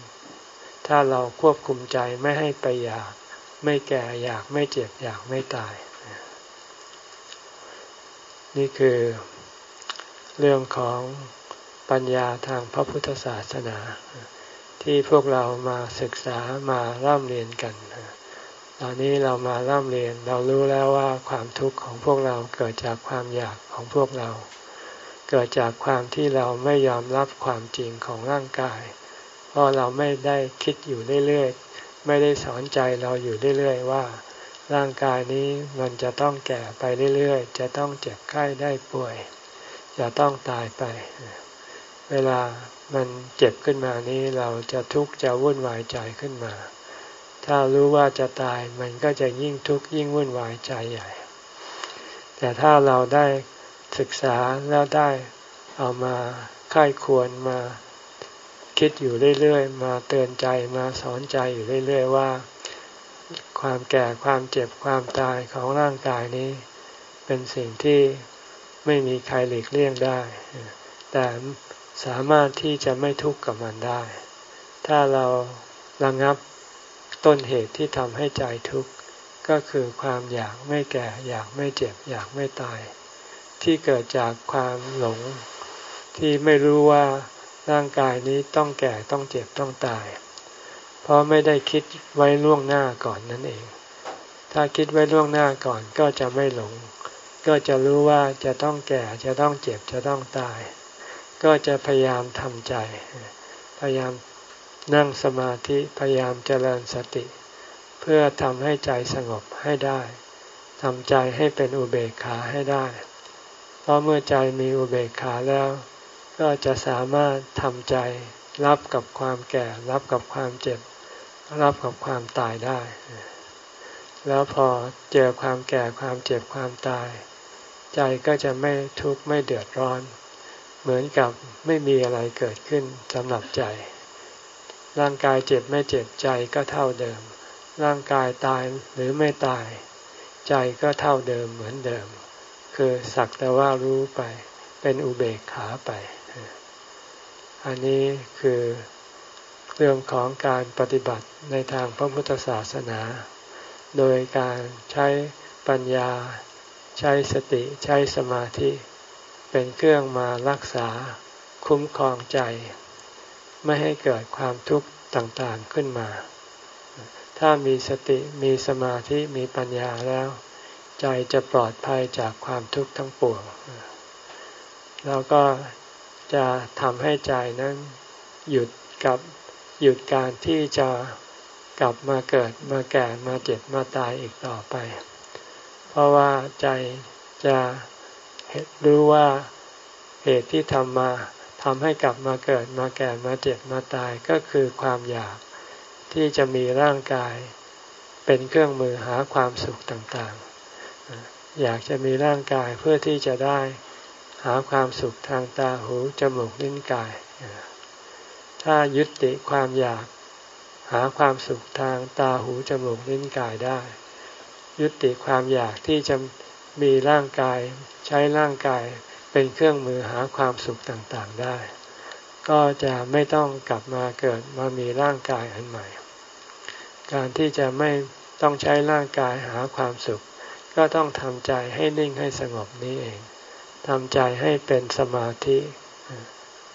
ถ้าเราควบคุมใจไม่ให้ไปอยาก ไม่แก่อยากไม่เจ็บอยากไม่ตาย นี่คือเรื่องของ ปัญญาทางพระพุทธศาสนา ที่พวกเรามาศึกษามาร่ำเรียนกันตอนนี้เรามาร่ำเรียนเรารู้แล้วว่าความทุกข์ของพวกเราเกิดจากความอยากของพวกเรา เกิดจากความที่เราไม่ยอมรับความจริงของร่างกาย เพราะเราไม่ได้คิดอยู่เรื่อยๆไม่ได้สอนใจเราอยู่เรื่อยๆว่า ร่างกายนี้มันจะต้องแก่ไปเรื่อยๆ จะต้องเจ็บไข้ได้ป่วย จะต้องตายไป เวลามันเจ็บขึ้นมานี้เราจะทุกข์จะวุ่นวายใจขึ้นมา ถ้ารู้ว่าจะตายมันก็จะยิ่งทุกข์ยิ่งวุ่นวายใจใหญ่ แต่ถ้าเราได้ศึกษาแล้วได้เอามาค่ายควรมาคิดอยู่เรื่อยๆ มาเตือนใจมาสอนใจอยู่เรื่อยๆว่า ความแก่ความเจ็บความตายของร่างกายนี้ เป็นสิ่งที่ไม่มีใครหลีกเลี่ยงได้ แต่ สามารถที่จะไม่ทุกข์กับมันได้ ถ้าเราระงับต้นเหตุที่ทำให้ใจทุกข์ก็คือความอยากไม่แก่ อยากไม่เจ็บ อยากไม่ตาย ที่เกิดจากความหลง ที่ไม่รู้ว่าร่างกายนี้ต้องแก่ต้องเจ็บต้องตาย เพราะไม่ได้คิดไว้ล่วงหน้าก่อนนั่นเอง ถ้าคิดไว้ล่วงหน้าก่อนก็จะไม่หลง ก็จะรู้ว่าจะต้องแก่จะต้องเจ็บจะต้องตาย ก็จะพยายามทำใจ พยายามนั่งสมาธิพยายามเจริญสติ เพื่อทำให้ใจสงบให้ได้ทำใจให้เป็นอุเบกขาให้ได้ เพราะเมื่อใจมีอุเบกขาแล้ว ก็จะสามารถทำใจรับกับความแก่ รับกับความเจ็บ รับกับความตายได้ แล้วพอเจอความแก่ความเจ็บความตาย ใจก็จะไม่ทุกข์ไม่เดือดร้อน เหมือนกับไม่มีอะไรเกิดขึ้นสำหรับใจ ร่างกายเจ็บไม่เจ็บใจก็เท่าเดิม ร่างกายตายหรือไม่ตาย ใจก็เท่าเดิมเหมือนเดิม คือสักแต่ว่ารู้ไป เป็นอุเบกขาไป อันนี้คือเรื่องของการปฏิบัติในทางพระพุทธศาสนา โดยการใช้ปัญญา ใช้สติ ใช้สมาธิ เป็นเครื่องมารักษาคุ้มครองใจ ไม่ให้เกิดความทุกข์ต่างๆขึ้นมา ถ้ามีสติมีสมาธิมีปัญญาแล้ว ใจจะปลอดภัยจากความทุกข์ทั้งปวงแล้วก็จะทำให้ใจนั้นหยุดกับหยุดการที่จะกลับมาเกิดมาแก่มาเจ็บมาตายอีกต่อไป เพราะว่าใจจะ รู้ว่าเหตุที่ทำมาทำให้กลับมาเกิดมาแก่มาเจ็บมาตายก็คือความอยากที่จะมีร่างกาย เป็นเครื่องมือหาความสุขต่างๆ อยากจะมีร่างกายเพื่อที่จะได้หาความสุขทางตาหูจมูกลิ้นกาย ถ้ายุติความอยากหาความสุขทางตาหูจมูกลิ้นกายได้ ยุติความอยากที่จะ มีร่างกายใช้ร่างกายเป็นเครื่องมือหาความสุขต่างๆได้ ก็จะไม่ต้องกลับมาเกิดมามีร่างกายอันใหม่ การที่จะไม่ต้องใช้ร่างกายหาความสุข ก็ต้องทำใจให้นิ่งให้สงบนี้เองทำใจให้เป็นสมาธิ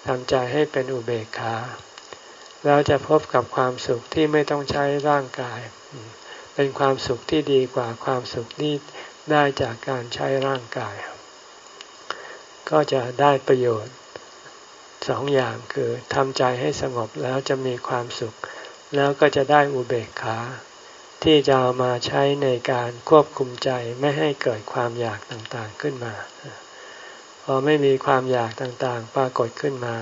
ทำใจให้เป็นอุเบกขาแล้วจะพบกับความสุขที่ไม่ต้องใช้ร่างกาย เป็นความสุขที่ดีกว่าความสุขที่ ได้จากการใช้ร่างกาย ก็จะได้ประโยชน์สองอย่างคือทำใจให้สงบแล้วจะมีความสุข แล้วก็จะได้อุเบกขา ที่จะเอามาใช้ในการควบคุมใจไม่ให้เกิดความอยากต่างๆขึ้นมา พอไม่มีความอยากต่างๆ ปรากฏขึ้นมา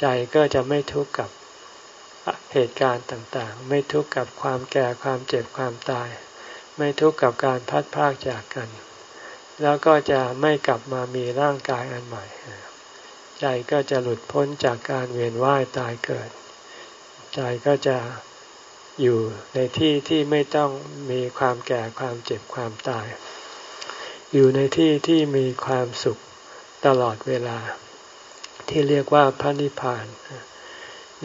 ใจก็จะไม่ทุกข์กับเหตุการณ์ต่างๆ ไม่ทุกข์กับความแก่ความเจ็บความตาย ไม่ทุกข์กับการพัดพากจากกัน แล้วก็จะไม่กลับมามีร่างกายอันใหม่ ใจก็จะหลุดพ้นจากการเวียนว่ายตายเกิด ใจก็จะอยู่ในที่ที่ไม่ต้องมีความแก่ความเจ็บความตาย อยู่ในที่ที่มีความสุขตลอดเวลา ที่เรียกว่าพระนิพพาน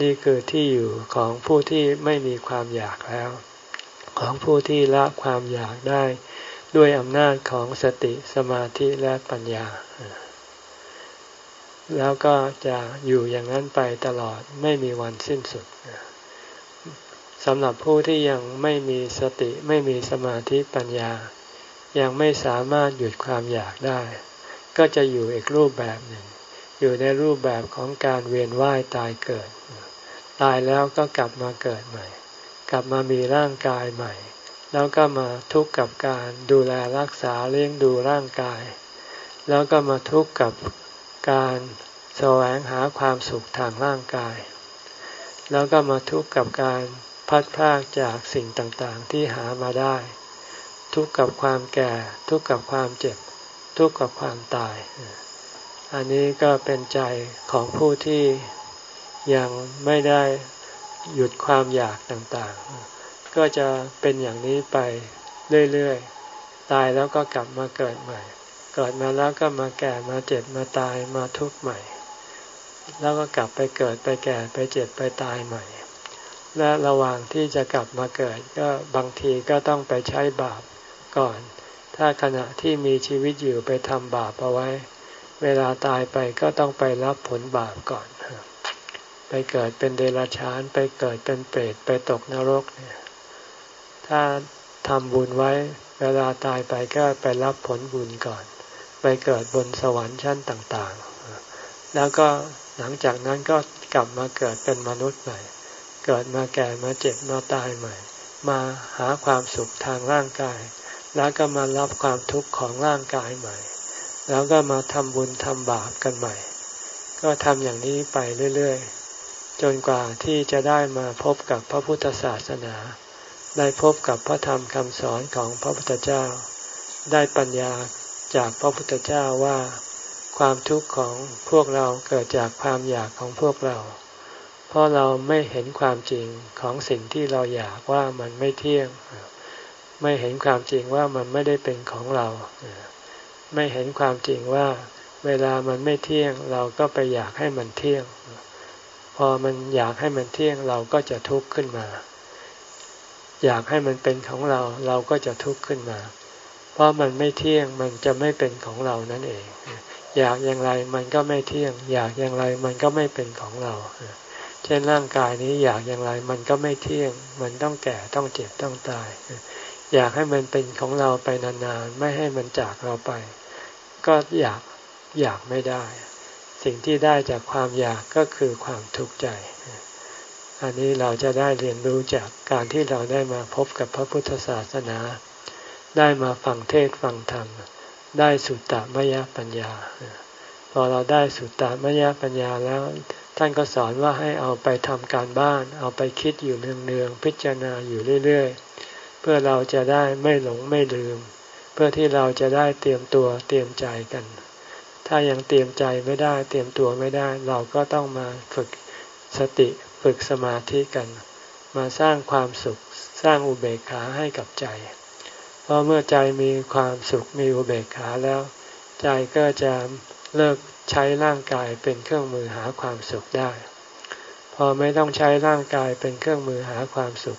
นี่คือที่อยู่ของผู้ที่ไม่มีความอยากแล้ว ของผู้ที่ละความอยากได้ ด้วยอำนาจของสติสมาธิและปัญญา แล้วก็จะอยู่อย่างนั้นไปตลอดไม่มีวันสิ้นสุดสำหรับผู้ที่ยังไม่มีสติไม่มีสมาธิปัญญา ยังไม่สามารถหยุดความอยากได้ ก็จะอยู่อีกรูปแบบหนึ่ง อยู่ในรูปแบบของการเวียนว่ายตายเกิด ตายแล้วก็กลับมาเกิดใหม่ กลับมามีร่างกายใหม่ แล้วก็มาทุกข์กับการดูแลรักษาเลี้ยงดูร่างกาย แล้วก็มาทุกข์กับการแสวงหาความสุขทางร่างกาย แล้วก็มาทุกข์กับการพัดพากจากสิ่งต่างๆ ที่หามาได้ ทุกข์กับความแก่ ทุกข์กับความเจ็บ ทุกข์กับความตาย อันนี้ก็เป็นใจของผู้ที่ยังไม่ได้ หยุดความอยากต่างๆ ก็จะเป็นอย่างนี้ไปเรื่อยๆ ตายแล้วก็กลับมาเกิดใหม่ เกิดมาแล้วก็มาแก่มาเจ็บมาตายมาทุกข์ใหม่ แล้วก็กลับไปเกิดไปแก่ไปเจ็บไปตายใหม่ และระหว่างที่จะกลับมาเกิดก็บางทีก็ต้องไปใช้บาปก่อน ถ้าขณะที่มีชีวิตอยู่ไปทำบาปเอาไว้ เวลาตายไปก็ต้องไปรับผลบาปก่อน ไปเกิดเป็นเดรัจฉาน ไปเกิดเป็นเปรตไปตกนรกเนี่ย ถ้าทำบุญไว้เวลาตายไปก็ไปรับผลบุญก่อน ไปเกิดบนสวรรค์ชั้นต่างๆ แล้วก็หลังจากนั้นก็กลับมาเกิดเป็นมนุษย์ใหม่ เกิดมาแก่มาเจ็บมาตายใหม่ มาหาความสุขทางร่างกาย แล้วก็มารับความทุกข์ของร่างกายใหม่ แล้วก็มาทำบุญทำบาปกันใหม่ ก็ทำอย่างนี้ไปเรื่อยๆ จนกว่าที่จะได้มาพบกับพระพุทธศาสนา ได้พบกับพระธรรมคำสอนของพระพุทธเจ้า ได้ปัญญาจากพระพุทธเจ้าว่า ความทุกข์ของพวกเราเกิดจากความอยากของพวกเรา เพราะเราไม่เห็นความจริงของสิ่งที่เราอยากว่ามันไม่เที่ยง ไม่เห็นความจริงว่ามันไม่ได้เป็นของเรา ไม่เห็นความจริงว่า เวลามันไม่เที่ยง เราก็ไปอยากให้มันเที่ยง พอมันอยากให้มันเที่ยงเราก็จะทุกข์ขึ้นมา อยากให้มันเป็นของเราเราก็จะทุกข์ขึ้นมา เพราะมันไม่เที่ยงมันจะไม่เป็นของเรานั่นเอง อยากอย่างไรมันก็ไม่เที่ยง อยากอย่างไรมันก็ไม่เป็นของเรา เช่นร่างกายนี้อยากอย่างไรมันก็ไม่เที่ยง มันต้องแก่ต้องเจ็บต้องตาย อยากให้มันเป็นของเราไปนานๆไม่ให้มันจากเราไป ก็อยากอยากไม่ได้ สิ่งที่ได้จากความอยากก็คือความทุกข์ใจ อันนี้เราจะได้เรียนรู้จากการที่เราได้มาพบกับพระพุทธศาสนา ได้มาฟังเทศฟังธรรม ได้สุตตมยปัญญา พอเราได้สุตตมยปัญญาแล้ว ท่านก็สอนว่าให้เอาไปทำการบ้าน เอาไปคิดอยู่เนืองๆพิจารณาอยู่เรื่อยๆ เพื่อเราจะได้ไม่หลงไม่ลืม เพื่อที่เราจะได้เตรียมตัวเตรียมใจกัน ถ้ายังเตรียมใจไม่ได้ เตรียมตัวไม่ได้ เราก็ต้องมาฝึกสติฝึกสมาธิกัน มาสร้างความสุขสร้างอุเบกขาให้กับใจ เพราะเมื่อใจมีความสุขมีอุเบกขาแล้ว ใจก็จะเลิกใช้ร่างกายเป็นเครื่องมือหาความสุขได้ พอไม่ต้องใช้ร่างกายเป็นเครื่องมือหาความสุข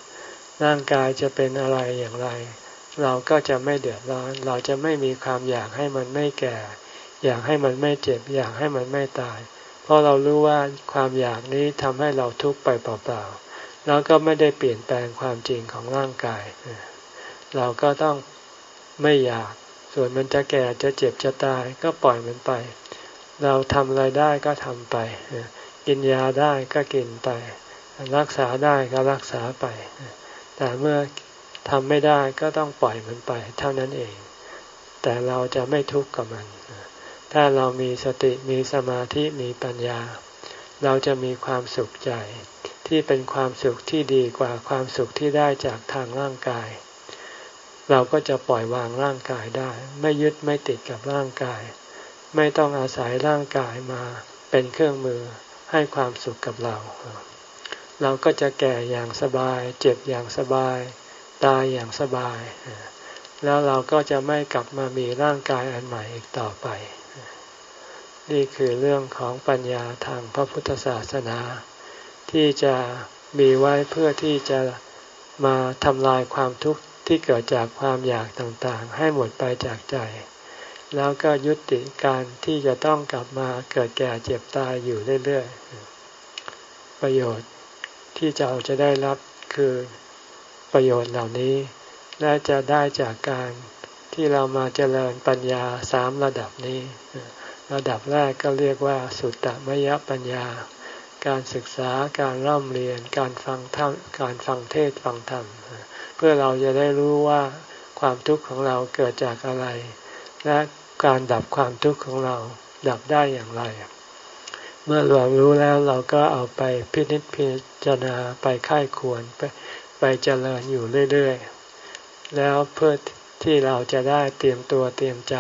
ร่างกายจะเป็นอะไรอย่างไร เราก็จะไม่เดือดร้อน เราจะไม่มีความอยากให้มันไม่แก่ อยากให้มันไม่เจ็บ อยากให้มันไม่ตาย เพราะเรารู้ว่าความอยากนี้ทำให้เราทุกข์ไปเปล่าๆแล้วก็ไม่ได้เปลี่ยนแปลงความจริงของร่างกาย เราก็ต้องไม่อยาก ส่วนมันจะแก่จะเจ็บจะตาย ก็ปล่อยมันไป เราทำอะไรได้ก็ทำไป กินยาได้ก็กินไป รักษาได้ก็รักษาไป แต่เมื่อทำไม่ได้ก็ต้องปล่อยมันไป เท่านั้นเอง แต่เราจะไม่ทุกข์กับมัน ถ้าเรามีสติมีสมาธิมีปัญญา เราจะมีความสุขใจ ที่เป็นความสุขที่ดีกว่าความสุขที่ได้จากทางร่างกาย เราก็จะปล่อยวางร่างกายได้ ไม่ยึดไม่ติดกับร่างกาย ไม่ต้องอาศัยร่างกายมาเป็นเครื่องมือให้ความสุขกับเรา เราก็จะแก่อย่างสบาย เจ็บอย่างสบาย ตายอย่างสบาย แล้วเราก็จะไม่กลับมามีร่างกายอันใหม่อีกต่อไป นี่คือเรื่องของปัญญาทางพระพุทธศาสนา ที่จะมีไว้เพื่อที่จะมาทำลายความทุกข์ที่เกิดจากความอยากต่างๆ ให้หมดไปจากใจ แล้วก็ยุติการที่จะต้องกลับมาเกิดแก่เจ็บตายอยู่เรื่อยๆ ประโยชน์ที่เราจะได้รับคือประโยชน์เหล่านี้ และจะได้จากการที่เรามาเจริญปัญญาสามระดับนี้ ระดับแรกก็เรียกว่า สุตตมยปัญญา การศึกษาการร่ำเรียนการฟังธรรมการฟังเทศฟังธรรม เพื่อเราจะได้รู้ว่าความทุกข์ของเราเกิดจากอะไร และการดับความทุกข์ของเราดับได้อย่างไร เมื่อเรารู้แล้วเราก็เอาไปพินิจพิจารณาไปค่ายควรไปไปเจริญอยู่เรื่อยๆ แล้วเพื่อที่เราจะได้เตรียมตัวเตรียมใจ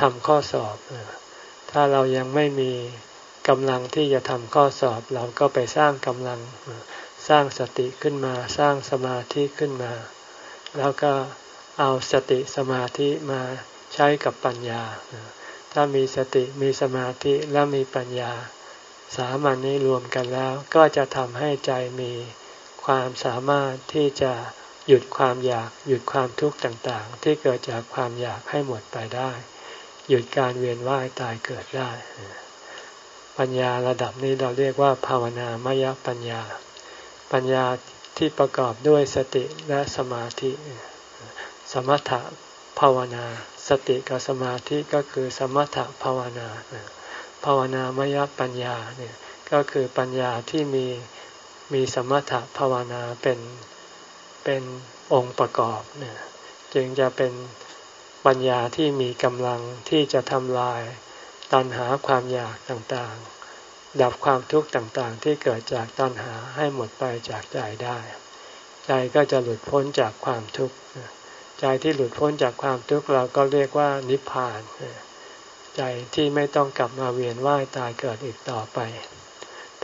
ทำข้อสอบ ถ้าเรายังไม่มีกำลังที่จะทำข้อสอบ เราก็ไปสร้างกำลังสร้างสติขึ้นมาสร้างสมาธิขึ้นมา แล้วก็เอาสติสมาธิมาใช้กับปัญญา ถ้ามีสติมีสมาธิและมีปัญญา สามัญนี้รวมกันแล้ว ก็จะทำให้ใจมีความสามารถที่จะหยุดความอยากหยุดความทุกข์ต่างๆ ที่เกิดจากความอยากให้หมดไปได้ หยุดการเวียนว่ายตายเกิดได้ ปัญญาระดับนี้เราเรียกว่า ภาวนามยปัญญา ปัญญาที่ประกอบด้วยสติและสมาธิ สมถะภาวนา สติกับสมาธิก็คือสมถะภาวนา ภาวนามยปัญญาเนี่ยก็คือปัญญาที่มีมีสมถะภาวนาเป็นเป็นองค์ประกอบเนี่ยจึงจะเป็น ปัญญาที่มีกำลังที่จะทำลายตัณหาความอยากต่างๆ ดับความทุกข์ต่างๆ ที่เกิดจากตัณหาให้หมดไปจากใจได้ ใจก็จะหลุดพ้นจากความทุกข์ใจที่หลุดพ้นจากความทุกข์เราก็เรียกว่านิพพาน ใจที่ไม่ต้องกลับมาเวียนว่ายตายเกิดอีกต่อไป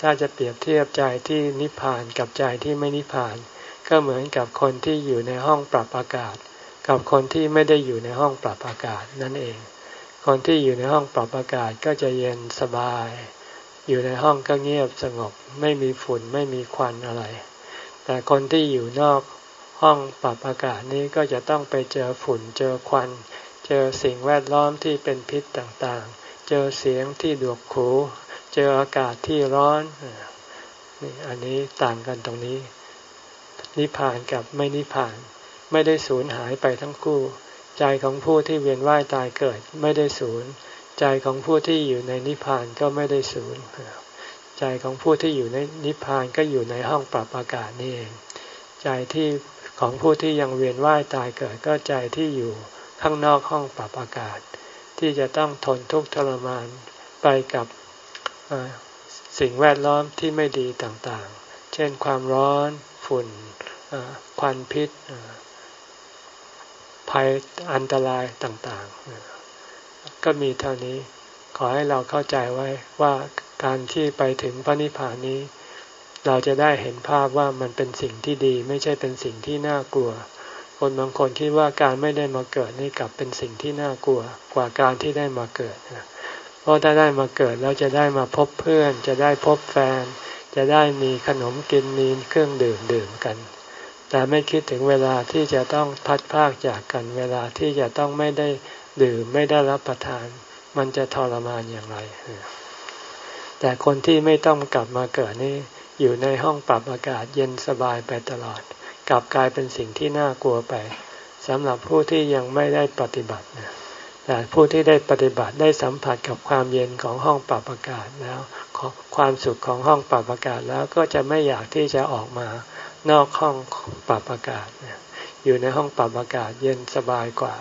ถ้าจะเปรียบเทียบใจที่นิพพานกับใจที่ไม่นิพพาน ก็เหมือนกับคนที่อยู่ในห้องปรับอากาศ กับคนที่ไม่ได้อยู่ในห้องปรับอากาศนั่นเอง คนที่อยู่ในห้องปรับอากาศก็จะเย็นสบาย อยู่ในห้องก็เงียบสงบ ไม่มีฝุ่นไม่มีควันอะไร แต่คนที่อยู่นอกห้องปรับอากาศนี้ก็จะต้องไปเจอฝุ่นเจอควัน เจอสิ่งแวดล้อมที่เป็นพิษต่างๆ เจอเสียงที่ดวกขูเจออากาศที่ร้อนนี่อันนี้ต่างกันตรงนี้ นิพพานกับไม่นิพพาน ไม่ได้สูญหายไปทั้งคู่ ใจของผู้ที่เวียนว่ายตายเกิดไม่ได้สูญใจของผู้ที่อยู่ในนิพพานก็ไม่ได้สูญใจของผู้ที่อยู่ในนิพพานก็อยู่ในห้องปรับอากาศนี่เอง ใจที่ของผู้ที่ยังเวียนว่ายตายเกิดก็ใจที่อยู่ข้างนอกห้องปรับอากาศ ที่จะต้องทนทุกข์ทรมานไปกับสิ่งแวดล้อมที่ไม่ดีต่างๆ เช่นความร้อน ฝุ่นควันพิษ ภัยอันตรายต่างๆ ก็มีเท่านี้ ขอให้เราเข้าใจไว้ว่าการที่ไปถึงพระนิพพานนี้ เราจะได้เห็นภาพว่ามันเป็นสิ่งที่ดี ไม่ใช่เป็นสิ่งที่น่ากลัว คนบางคนคิดว่าการไม่ได้มาเกิดนี่กลับเป็นสิ่งที่น่ากลัว กว่าการที่ได้มาเกิดเพราะถ้าได้มาเกิดแล้วจะได้มาพบเพื่อน จะได้พบแฟน จะได้มีขนมกินมีเครื่องดื่มดื่มกัน แต่ไม่คิดถึงเวลาที่จะต้องพัดพากจากกัน เวลาที่จะต้องไม่ได้ดื่มไม่ได้รับประทาน มันจะทรมานอย่างไร แต่คนที่ไม่ต้องกลับมาเกิดนี่อยู่ในห้องปรับอากาศเย็นสบายไปตลอด กลับกลายเป็นสิ่งที่น่ากลัวไปสำหรับผู้ที่ยังไม่ได้ปฏิบัตินะแต่ผู้ที่ได้ปฏิบัติได้สัมผัสกับความเย็นของห้องปรับอากาศแล้วความสุขของห้องปรับอากาศแล้วก็จะไม่อยากที่จะออกมา นอกห้องปรับอากาศ อยู่ในห้องปรับอากาศเย็นสบายกว่า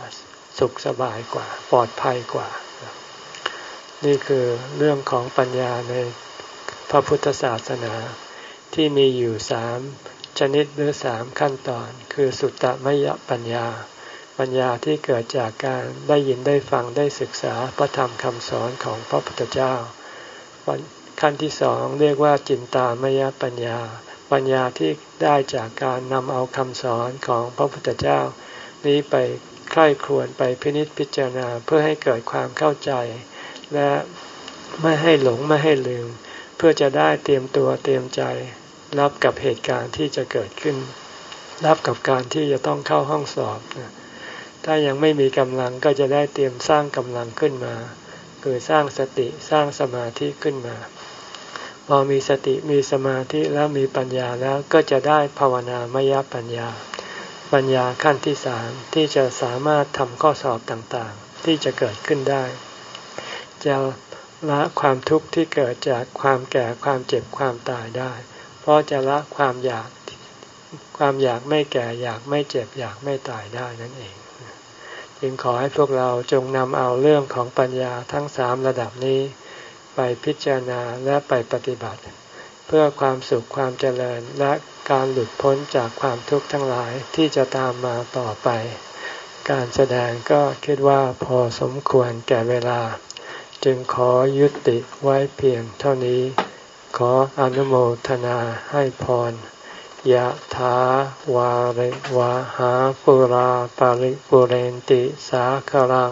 สุขสบายกว่า ปลอดภัยกว่า นี่คือเรื่องของปัญญาในพระพุทธศาสนาที่มีอยู่สามชนิดหรือสามขั้นตอน คือสุตตมยปัญญา ปัญญาที่เกิดจากการได้ยินได้ฟังได้ศึกษาพระธรรมคำสอนของพระพุทธเจ้าขั้นที่สองเรียกว่าจินตามยปัญญา ปัญญาที่ได้จากการนำเอาคำสอนของพระพุทธเจ้า นี้ไปใคร่ครวญไปพินิจพิจารณาเพื่อให้เกิดความเข้าใจ และไม่ให้หลงไม่ให้ลืม เพื่อจะได้เตรียมตัวเตรียมใจ รับกับเหตุการณ์ที่จะเกิดขึ้น รับกับการที่จะต้องเข้าห้องสอบ ถ้ายังไม่มีกำลังก็จะได้เตรียมสร้างกำลังขึ้นมา คือสร้างสติสร้างสมาธิขึ้นมา พอมีสติมีสมาธิแล้วมีปัญญาแล้วก็จะได้ภาวนามยปัญญา ปัญญาขั้นที่สามที่จะสามารถทำข้อสอบต่างๆ ที่จะเกิดขึ้นได้ จะละความทุกข์ที่เกิดจากความแก่ความเจ็บความตายได้ เพราะจะละความอยากความอยากไม่แก่อยากไม่เจ็บอยากไม่ตายได้นั่นเอง จึงขอให้พวกเราจงนำเอาเรื่องของปัญญาทั้งสามระดับนี้ ไปพิจารณาและไปปฏิบัติ เพื่อความสุขความเจริญและการหลุดพ้นจากความทุกข์ทั้งหลายที่จะตามมาต่อไป การแสดงก็คิดว่าพอสมควรแก่เวลา จึงขอยุติไว้เพียงเท่านี้ ขออนุโมทนาให้พรยะถาวาริวะหาปุราปาริปุเรนติสาคลัง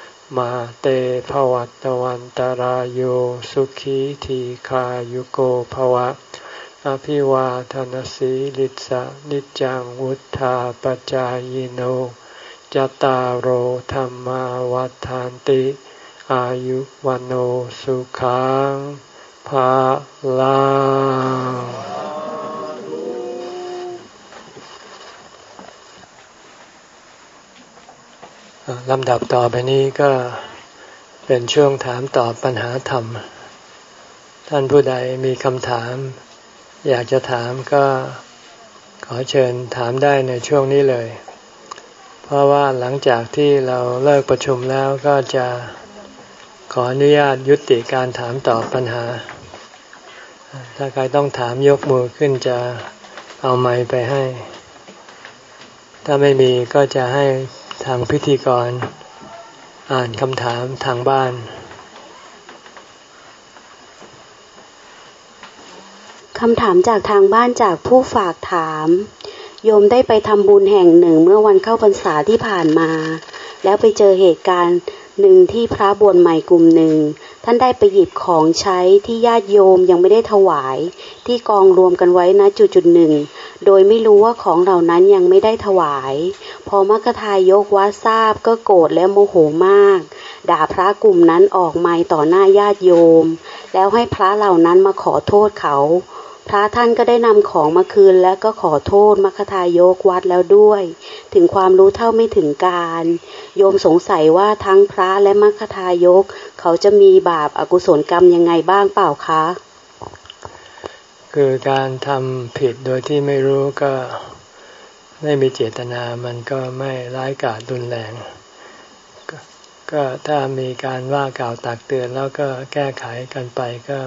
มาเตภวัตวันตารโยสุขีทีขายุโกภวะ อภิวาทนสีลิสะนิจังวุธาปจายโนจตารโหธรรมวัฏานติ อายุวันโอสุขังภาลัง ลำดับต่อไปนี้ก็เป็นช่วงถามตอบปัญหาธรรม ท่านผู้ใดมีคำถาม อยากจะถามก็ขอเชิญถามได้ในช่วงนี้เลย เพราะว่าหลังจากที่เราเลิกประชุมแล้วก็จะขออนุญาตยุติการถามตอบปัญหา ถ้าใครต้องถามยกมือขึ้นจะเอาไม้ไปให้ ถ้าไม่มีก็จะให้ ทางพิธีกร อ่านคำถามทางบ้าน คำถามจากทางบ้านจากผู้ฝากถาม โยมได้ไปทำบุญแห่งหนึ่งเมื่อวันเข้าพรรษาที่ผ่านมา แล้วไปเจอเหตุการณ์หนึ่งที่พระบวชใหม่กลุ่มหนึ่ง ท่านได้ไปหยิบของใช้ที่ญาติโยมยังไม่ได้ถวาย ที่กองรวมกันไว้นะจุดจุดหนึ่ง โดยไม่รู้ว่าของเหล่านั้นยังไม่ได้ถวาย พอมรคทายกวัดทราบก็โกรธและโมโหมาก ด่าพระกลุ่มนั้นออกไม่ต่อหน้าญาติโยม แล้วให้พระเหล่านั้นมาขอโทษเขา พระท่านก็ได้นำของมาคืนและก็ขอโทษมัคทายกวัดแล้วด้วย ถึงความรู้เท่าไม่ถึงการ โยมสงสัยว่าทั้งพระและมัคทายก เขาจะมีบาปอากุศลกรรมยังไงบ้างเปล่าคะ คือการทำผิดโดยที่ไม่รู้ก็ไม่มีเจตนามันก็ไม่ร้ายกาจรุนแรงกก็ถ้ามีการว่ากล่าวตักเตือนแล้วก็แก้ไขกันไปก็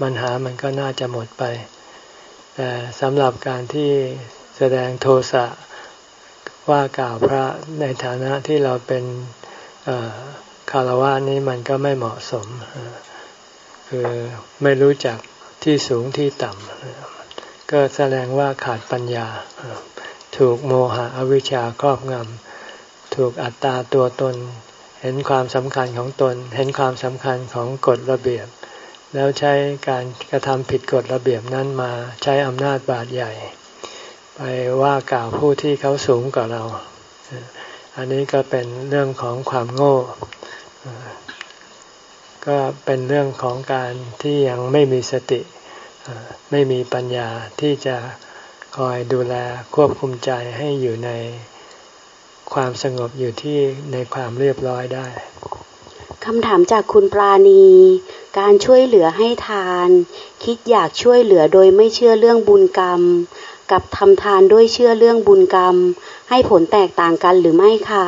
ปัญหามันก็น่าจะหมดไป แต่สำหรับการที่แสดงโทสะว่ากล่าวพระในฐานะที่เราเป็นคารวะนี้มันก็ไม่เหมาะสม คือไม่รู้จักที่สูงที่ต่ำก็แสดงว่าขาดปัญญา ถูกโมหะอวิชชาครอบงำถูกอัตตาตัวตน เห็นความสำคัญของตน เห็นความสำคัญของกฎระเบียบ แล้วใช้การกระทำผิดกฎระเบียบนั้นมาใช้อำนาจบาดใหญ่ ไปว่ากล่าวผู้ที่เขาสูงกว่าเรา อันนี้ก็เป็นเรื่องของความโง่ ก็เป็นเรื่องของการที่ยังไม่มีสติ ไม่มีปัญญาที่จะคอยดูแลควบคุมใจให้อยู่ในความสงบอยู่ที่ในความเรียบร้อยได้คำถามจากคุณปราณี การช่วยเหลือให้ทาน คิดอยากช่วยเหลือโดยไม่เชื่อเรื่องบุญกรรม กับทำทานด้วยเชื่อเรื่องบุญกรรม ให้ผลแตกต่างกันหรือไม่คะ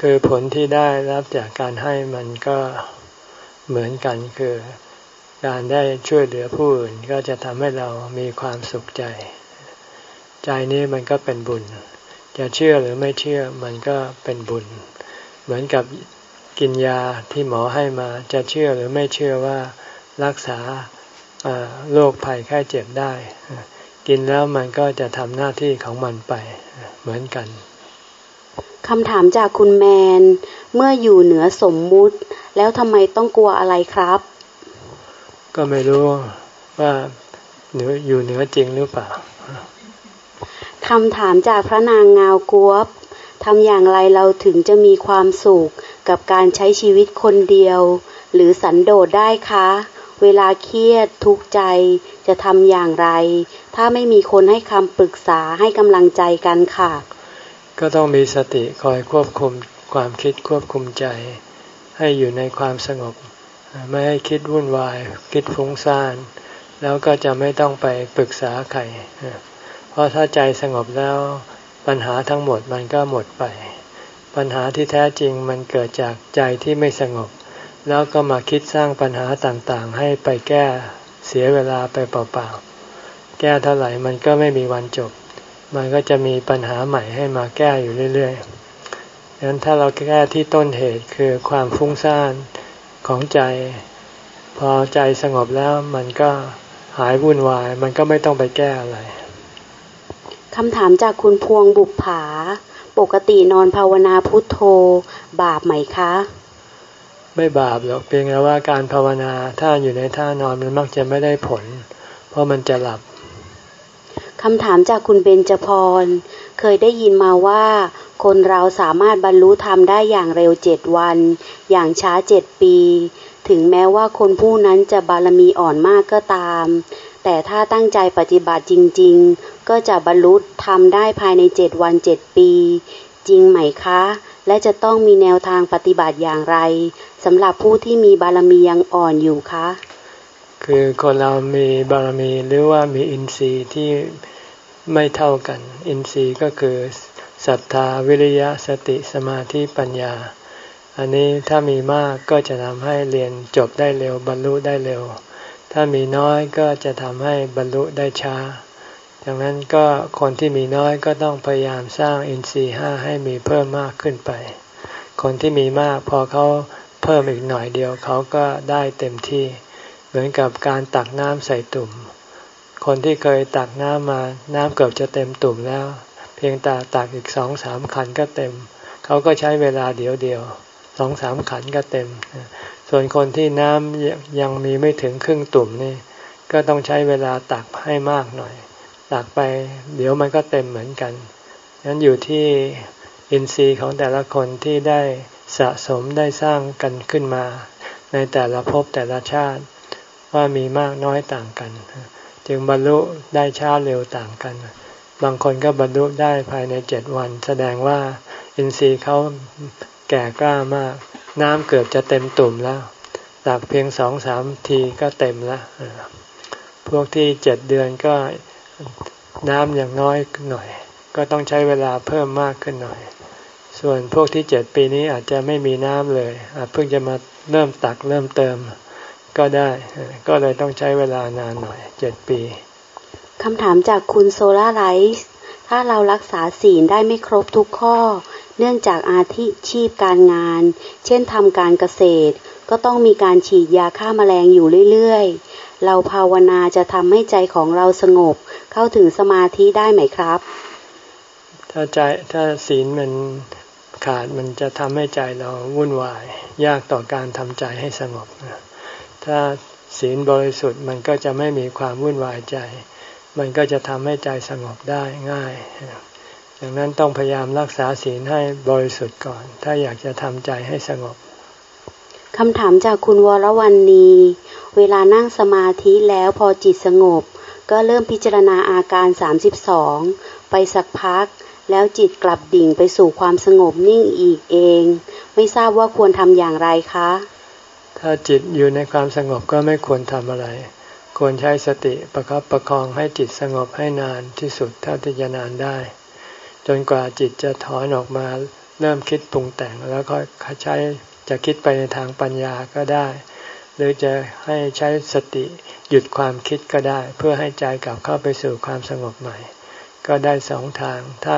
คือผลที่ได้รับจากการให้มันก็เหมือนกันคือ การได้ช่วยเหลือผู้อื่นก็จะทำให้เรามีความสุขใจ ใจนี้มันก็เป็นบุญ จะเชื่อหรือไม่เชื่อมันก็เป็นบุญ เหมือนกับ กินยาที่หมอให้มาจะเชื่อหรือไม่เชื่อว่ารักษาโรคภัยแค่เจ็บได้ กินแล้วมันก็จะทำหน้าที่ของมันไปเหมือนกันคำถามจากคุณแมน เมื่ออยู่เหนือสมมุติ แล้วทำไมต้องกลัวอะไรครับ ก็ไม่รู้ว่าเหนืออยู่เหนือจริงหรือเปล่าคำถามจากพระนางงาวกวบทำอย่างไรเราถึงจะมีความสุข กับการใช้ชีวิตคนเดียว หรือสันโดษได้คะ เวลาเครียดทุกข์ใจจะทำอย่างไร ถ้าไม่มีคนให้คำปรึกษาให้กำลังใจกันค่ะ ก็ต้องมีสติคอยควบคุมความคิดควบคุมใจ ให้อยู่ในความสงบ ไม่ให้คิดวุ่นวาย คิดฟุ้งซ่าน แล้วก็จะไม่ต้องไปปรึกษาใคร เพราะถ้าใจสงบแล้วปัญหาทั้งหมดมันก็หมดไป ปัญหาที่แท้จริงมันเกิดจากใจที่ไม่สงบ แล้วก็มาคิดสร้างปัญหาต่างๆ ให้ไปแก้เสียเวลาไปเปล่าๆ แก้เท่าไหร่มันก็ไม่มีวันจบ มันก็จะมีปัญหาใหม่ให้มาแก้อยู่เรื่อยๆดังนั้นถ้าเราแก้ที่ต้นเหตุคือความฟุ้งซ่านของใจ พอใจสงบแล้วมันก็หายวุ่นวาย มันก็ไม่ต้องไปแก้อะไรคำถามจากคุณพวงบุปผา ปกตินอนภาวนาพุทโธบาปไหมคะ ไม่บาปหรอกเพียงแต่ว่าการภาวนาถ้าอยู่ในท่านอนมันมักจะไม่ได้ผล เพราะมันจะหลับคำถามจากคุณเบญจพร เคยได้ยินมาว่า คนเราสามารถบรรลุธรรมได้อย่างเร็วเจ็ดวัน อย่างช้าเจ็ดปี ถึงแม้ว่าคนผู้นั้นจะบารมีอ่อนมากก็ตาม แต่ถ้าตั้งใจปฏิบัติจริง ๆ ก็จะบรรลุธรรมได้ภายในเจ็ดวันเจ็ดปี จริงไหมคะ และจะต้องมีแนวทางปฏิบัติอย่างไรสำหรับผู้ที่มีบารมียังอ่อนอยู่คะ คือคนเรามีบารมีหรือว่ามีอินทรีย์ที่ไม่เท่ากัน อินทรีย์ก็คือศรัทธาวิริยะสติสมาธิปัญญา อันนี้ถ้ามีมากก็จะทำให้เรียนจบได้เร็วบรรลุได้เร็ว ถ้ามีน้อยก็จะทำให้บรรลุได้ช้า ดังนั้นก็คนที่มีน้อยก็ต้องพยายามสร้างอินทรีย์ห้าให้มีเพิ่มมากขึ้นไป คนที่มีมากพอเขาเพิ่มอีกหน่อยเดียวเขาก็ได้เต็มที่ เหมือนกับการตักน้ำใส่ตุ่ม คนที่เคยตักน้ำมาน้ำเกือบจะเต็มตุ่มแล้ว เพียงแต่ตักอีกสองสามขันก็เต็ม เขาก็ใช้เวลาเดียวเดียวสองสามขันก็เต็ม ส่วนคนที่น้ำยังมีไม่ถึงครึ่งตุ่มนี่ก็ต้องใช้เวลาตักให้มากหน่อย ตักไป เดี๋ยวมันก็เต็มเหมือนกันนั้นอยู่ที่อินทรีย์ของแต่ละคนที่ได้สะสมได้สร้างกันขึ้นมา ในแต่ละภพแต่ละชาติว่ามีมากน้อยต่างกัน จึงบรรลุได้ช้าเร็วต่างกัน บางคนก็บรรลุได้ภายในเจ็ดวัน แสดงว่าอินทรีย์เขาแก่กล้ามาก น้ำเกือบจะเต็มตุ่มแล้วตักเพียงสองสามทีก็เต็มแล้วพวกที่เจ็ดเดือนก็ น้ำอย่างน้อยหน่อย ก็ต้องใช้เวลาเพิ่มมากขึ้นหน่อย ส่วนพวกที่เจ็ดปีนี้อาจจะไม่มีน้ำเลยอาจเพิ่งจะมาเริ่มตักเริ่มเติม ก็ได้ก็เลยต้องใช้เวลานานหน่อยเจ็ดปีคำถามจากคุณโซลาไลท์ถ้าเรารักษาศีลได้ไม่ครบทุกข้อ เนื่องจากอาชีพการงาน เช่นทำการเกษตร ก็ต้องมีการฉีดยาฆ่ามาแมลงอยู่เรื่อย เราภาวนาจะทำให้ใจของเราสงบ เข้าถึงสมาธิได้ไหมครับ ถ้าใจถ้าศีลมันขาดมันจะทำให้ใจเราวุ่นวาย ยากต่อการทำใจให้สงบถ้าศีลบริสุทธิ์มันก็จะไม่มีความวุ่นวายใจ มันก็จะทำให้ใจสงบได้ง่ายดังนั้นต้องพยายามรักษาศีลให้บริสุทธิ์ก่อน ถ้าอยากจะทำใจให้สงบคำถามจากคุณวรวรรณี เวลานั่งสมาธิแล้วพอจิตสงบ ก็เริ่มพิจารณาอาการ 32 ไปสักพัก แล้วจิตกลับดิ่งไปสู่ความสงบนิ่งอีกเอง ไม่ทราบว่าควรทำอย่างไรคะ ถ้าจิตอยู่ในความสงบก็ไม่ควรทำอะไร ควรใช้สติประครับประคองให้จิตสงบให้นานที่สุดเท่าที่จะนานได้ จนกว่าจิตจะถอนออกมาเริ่มคิดปรุงแต่งแล้วก็ใช้จะคิดไปในทางปัญญาก็ได้ หรือจะให้ใช้สติหยุดความคิดก็ได้ เพื่อให้ใจกลับเข้าไปสู่ความสงบใหม่ ก็ได้สองทาง ถ้า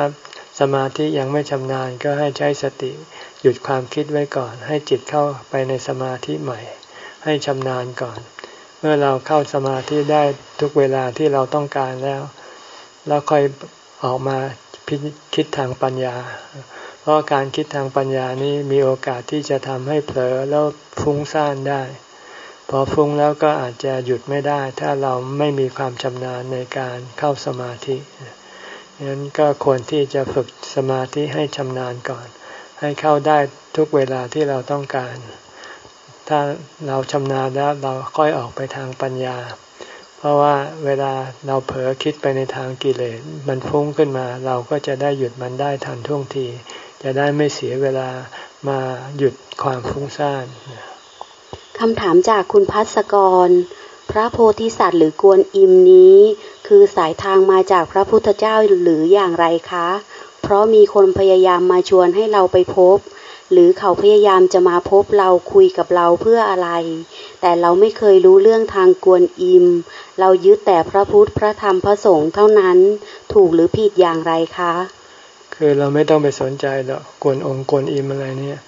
สมาธิยังไม่ชำนาญก็ให้ใช้สติ หยุดความคิดไว้ก่อน ให้จิตเข้าไปในสมาธิใหม่ ให้ชำนาญก่อน เมื่อเราเข้าสมาธิได้ทุกเวลาที่เราต้องการแล้วเราค่อยออกมาคิดทางปัญญา เพราะการคิดทางปัญญานี้มีโอกาสที่จะทำให้เผลอแล้วฟุ้งซ่านได้ พอฟุ้งแล้วก็อาจจะหยุดไม่ได้ ถ้าเราไม่มีความชำนาญในการเข้าสมาธิฉะนั้นก็ควรที่จะฝึกสมาธิให้ชำนาญก่อน ให้เข้าได้ทุกเวลาที่เราต้องการ ถ้าเราชำนาญแล้วเราค่อยออกไปทางปัญญา เพราะว่าเวลาเราเผลอคิดไปในทางกิเลสมันฟุ้งขึ้นมา เราก็จะได้หยุดมันได้ทันท่วงที จะได้ไม่เสียเวลามาหยุดความฟุ้งซ่าน คำถามจากคุณพัศกร พระโพธิสัตว์หรือกวนอิมนี้ คือสายทางมาจากพระพุทธเจ้าหรืออย่างไรคะ เพราะมีคนพยายามมาชวนให้เราไปพบ หรือเขาพยายามจะมาพบเราคุยกับเราเพื่ออะไร แต่เราไม่เคยรู้เรื่องทางกวนอิม เรายึดแต่พระพุทธพระธรรมพระสงฆ์เท่านั้น ถูกหรือผิดอย่างไรคะ คือเราไม่ต้องไปสนใจหรอกกวนองค์กวนอิมอะไรเนี่ย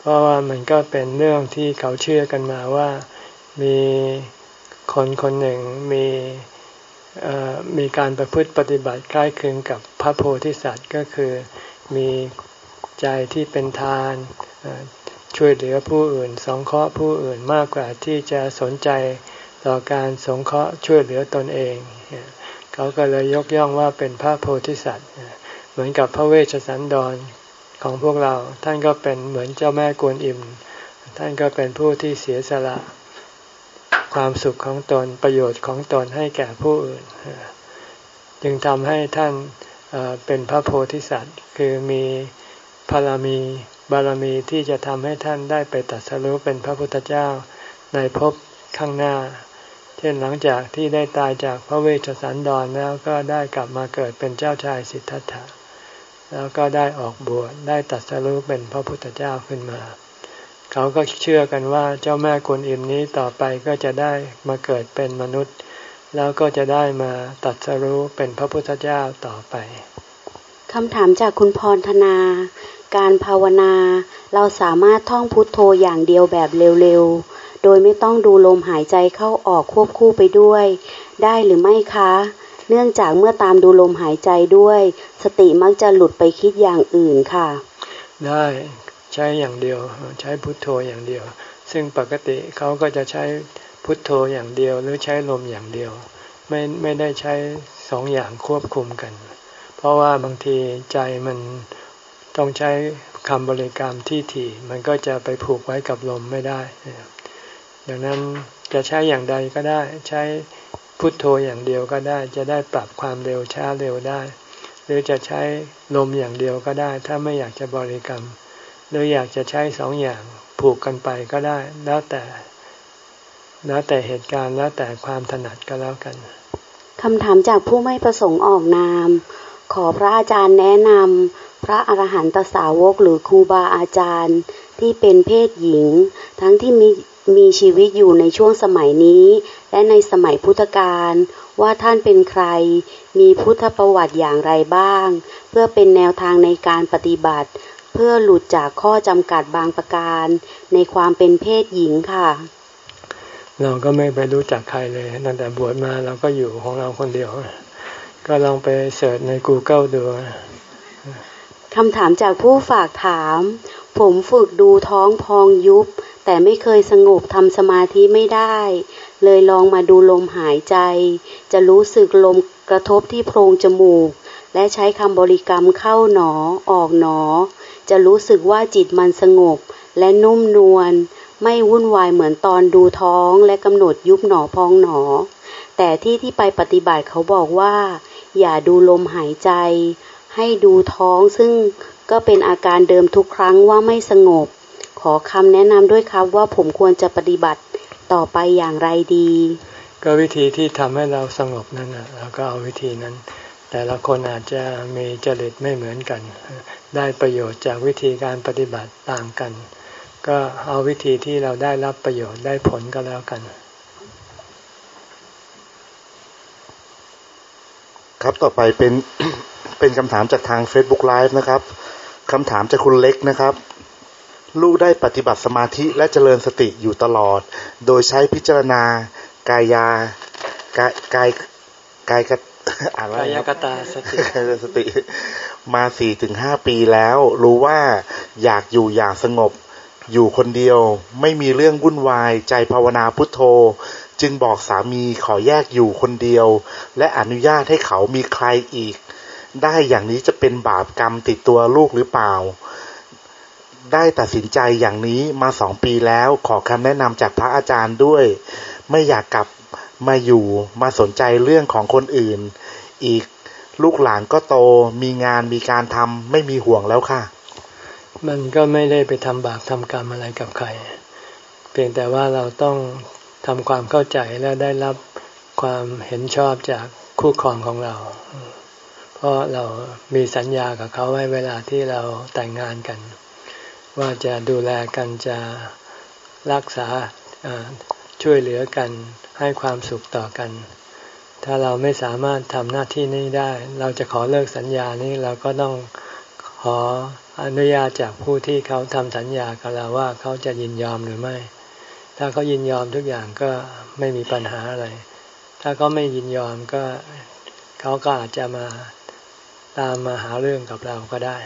เพราะว่ามันก็เป็นเรื่องที่เขาเชื่อกันมาว่ามีคนคนหนึ่งมีมีการประพฤติปฏิบัติใกล้เคียงกับพระโพธิสัตว์ก็คือมีใจที่เป็นทานช่วยเหลือผู้อื่น สงเคราะห์ผู้อื่นมากกว่าที่จะสนใจต่อการสงเคราะห์ช่วยเหลือตนเอง เขาก็เลยยกย่องว่าเป็นพระโพธิสัตว์ เหมือนกับพระเวชสันดร ของพวกเราท่านก็เป็นเหมือนเจ้าแม่กวนอิม ท่านก็เป็นผู้ที่เสียสละ ความสุขของตนประโยชน์ของตนให้แก่ผู้อื่น จึงทำให้ท่านเป็นพระโพธิสัตว์ คือมีพารมีบารมีที่จะทำให้ท่านได้ไปตัดสรุเป็นพระพุทธเจ้าในภพข้างหน้า เช่นหลังจากที่ได้ตายจากพระเวชสันดรแล้วก็ได้กลับมาเกิดเป็นเจ้าชายสิทธัตถะ แล้วก็ได้ออกบวชได้ตัดสรุเป็นพระพุทธเจ้าขึ้นมา เขาก็เชื่อกันว่าเจ้าแม่กวนอิมนี้ต่อไปก็จะได้มาเกิดเป็นมนุษย์ แล้วก็จะได้มาตัดสรุเป็นพระพุทธเจ้าต่อไปคำถามจากคุณพรธนา การภาวนา เราสามารถท่องพุทโธอย่างเดียวแบบเร็วๆ โดยไม่ต้องดูลมหายใจเข้าออกควบคู่ไปด้วย ได้หรือไม่คะ เนื่องจากเมื่อตามดูลมหายใจด้วย สติมักจะหลุดไปคิดอย่างอื่นค่ะ ได้ใช้อย่างเดียวใช้พุทโธอย่างเดียว ซึ่งปกติเขาก็จะใช้พุทโธอย่างเดียว หรือใช้ลมอย่างเดียว ไม่ไม่ได้ใช้สองอย่างควบคุมกัน เพราะว่าบางทีใจมันต้องใช้คำบริกรรมที่ถี่มันก็จะไปผูกไว้กับลมไม่ได้ดังนั้นจะใช้อย่างใดก็ได้ ใช้ พุทโธอย่างเดียวก็ได้ จะได้ปรับความเร็วช้าเร็วได้ หรือจะใช้ลมอย่างเดียวก็ได้ ถ้าไม่อยากจะบริกรรม หรืออยากจะใช้สองอย่างผูกกันไปก็ได้ แล้วแต่ แล้วแต่เหตุการณ์แล้วแต่ความถนัดก็แล้วกันคำถามจากผู้ไม่ประสงค์ออกนาม ขอพระอาจารย์แนะนำพระอรหันตสาวกหรือครูบาอาจารย์ที่เป็นเพศหญิง ทั้งที่มี มีชีวิตอยู่ในช่วงสมัยนี้ และในสมัยพุทธกาลว่าท่านเป็นใคร มีพุทธประวัติอย่างไรบ้าง เพื่อเป็นแนวทางในการปฏิบัติ เพื่อหลุดจากข้อจำกัดบางประการ ในความเป็นเพศหญิงค่ะ เราก็ไม่ไปรู้จักใครเลยตั้งแต่บวชมาเราก็อยู่ของเราคนเดียว ก็ลองไปเสิร์ชใน Google ดูคำถามจากผู้ฝากถาม ผมฝึกดูท้องพองยุบแต่ไม่เคยสงบทำสมาธิไม่ได้ เลยลองมาดูลมหายใจ จะรู้สึกลมกระทบที่โพรงจมูก และใช้คำบริกรรมเข้าหนอออกหนอ จะรู้สึกว่าจิตมันสงบ และนุ่มนวลไม่วุ่นวายเหมือนตอนดูท้องและกำหนดยุบหนอพองหนอ แต่ที่ที่ไปปฏิบัติเขาบอกว่า อย่าดูลมหายใจ ให้ดูท้องซึ่งก็เป็นอาการเดิมทุกครั้งว่าไม่สงบ อคำแนะนำด้วยครับว่าผมควรจะปฏิบัติต่อไปอย่างไรดี ก็วิธีที่ทำให้เราสงบนั่นนะเราก็เอาวิธีนั้น แต่ละคนอาจจะมีจริตไม่เหมือนกัน ได้ประโยชน์จากวิธีการปฏิบัติต่างกัน ก็เอาวิธีที่เราได้รับประโยชน์ได้ผลก็แล้วกันครับต่อไปเป็นเป็นคำถามจากทาง Facebook Live นะครับคำถามจากคุณเล็กนะครับ ลูกได้ปฏิบัติสมาธิและเจริญสติอยู่ตลอด โดยใช้พิจารณากายากายกายกายกอ่านว่ากายกตาสติกายสติ มาสี่ถึงห้าปีแล้ว รู้ว่าอยากอยู่อย่างสงบ อยู่คนเดียว ไม่มีเรื่องวุ่นวาย ใจภาวนาพุทโธ จึงบอกสามีขอแยกอยู่คนเดียว และอนุญาตให้เขามีใครอีก ได้อย่างนี้จะเป็นบาปกรรมติดตัวลูกหรือเปล่า ได้ตัดสินใจอย่างนี้มาสองปีแล้วขอคำแนะนำจากพระอาจารย์ด้วย ไม่อยากกลับมาอยู่มาสนใจเรื่องของคนอื่น อีกลูกหลานก็โตมีงานมีการทำไม่มีห่วงแล้วค่ะ มันก็ไม่ได้ไปทำบาปทำกรรมอะไรกับใคร เพียงแต่ว่าเราต้องทำความเข้าใจและได้รับความเห็นชอบจากคู่ครองของเรา เพราะเรามีสัญญากับเขาไว้เวลาที่เราแต่งงานกัน ว่าจะดูแลกันจะรักษาช่วยเหลือกันให้ความสุขต่อกัน ถ้าเราไม่สามารถทำหน้าที่นี้ได้ เราจะขอเลิกสัญญานี้เราก็ต้องขออนุญาตจากผู้ที่เขาทำสัญญากับเราว่าเขาจะยินยอมหรือไม่ ถ้าเขายินยอมทุกอย่างก็ไม่มีปัญหาอะไร ถ้าเขาไม่ยินยอมก็เขาก็อาจจะมาตามมาหาเรื่องกับเราก็ได้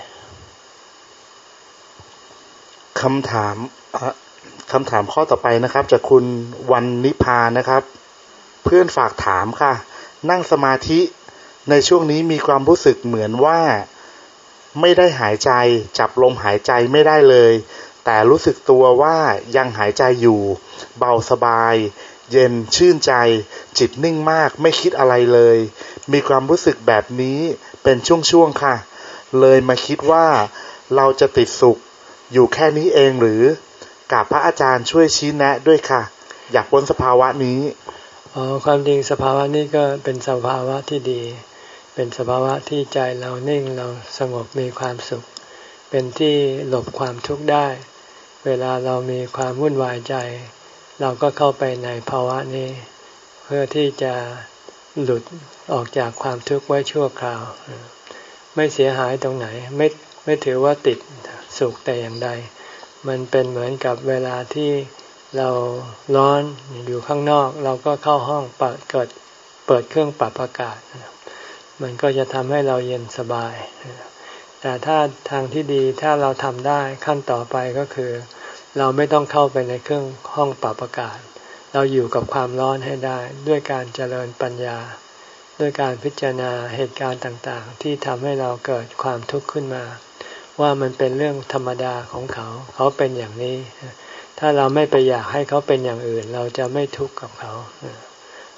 คำถามคำถามข้อต่อไปนะครับจากคุณวันนิพานะครับ เพื่อนฝากถามค่ะ นั่งสมาธิในช่วงนี้มีความรู้สึกเหมือนว่าไม่ได้หายใจ จับลมหายใจไม่ได้เลย แต่รู้สึกตัวว่ายังหายใจอยู่ เบาสบาย เย็นชื่นใจ จิตนิ่งมากไม่คิดอะไรเลย มีความรู้สึกแบบนี้เป็นช่วงๆค่ะ เลยมาคิดว่าเราจะติดสุข อยู่แค่นี้เองหรือกาบพระอาจารย์ช่วยชี้แนะด้วยค่ะ อยากพ้นสภาวะนี้อ๋อความจริงสภาวะนี้ก็เป็นสภาวะที่ดี เป็นสภาวะที่ใจเรานิ่งเราสงบมีความสุข เป็นที่หลบความทุกข์ได้ เวลาเรามีความวุ่นวายใจ เราก็เข้าไปในภาวะนี้ เพื่อที่จะหลุดออกจากความทุกข์ไว้ชั่วคราว ไม่เสียหายตรงไหนไม่ ไม่ถือว่าติดสุขแต่อย่างใด มันเป็นเหมือนกับเวลาที่เราร้อนอยู่ข้างนอก เราก็เข้าห้องเปิดเกิดเปิดเครื่องปรับอากาศ มันก็จะทำให้เราเย็นสบาย แต่ถ้าทางที่ดีถ้าเราทำได้ขั้นต่อไปก็คือ เราไม่ต้องเข้าไปในเครื่องห้องปรับอากาศ เราอยู่กับความร้อนให้ได้ ด้วยการเจริญปัญญา ด้วยการพิจารณาเหตุการณ์ต่างๆ ที่ทำให้เราเกิดความทุกข์ขึ้นมา ว่ามันเป็นเรื่องธรรมดาของเขา เขาเป็นอย่างนี้ ถ้าเราไม่ไปอยากให้เขาเป็นอย่างอื่น เราจะไม่ทุกข์กับเขา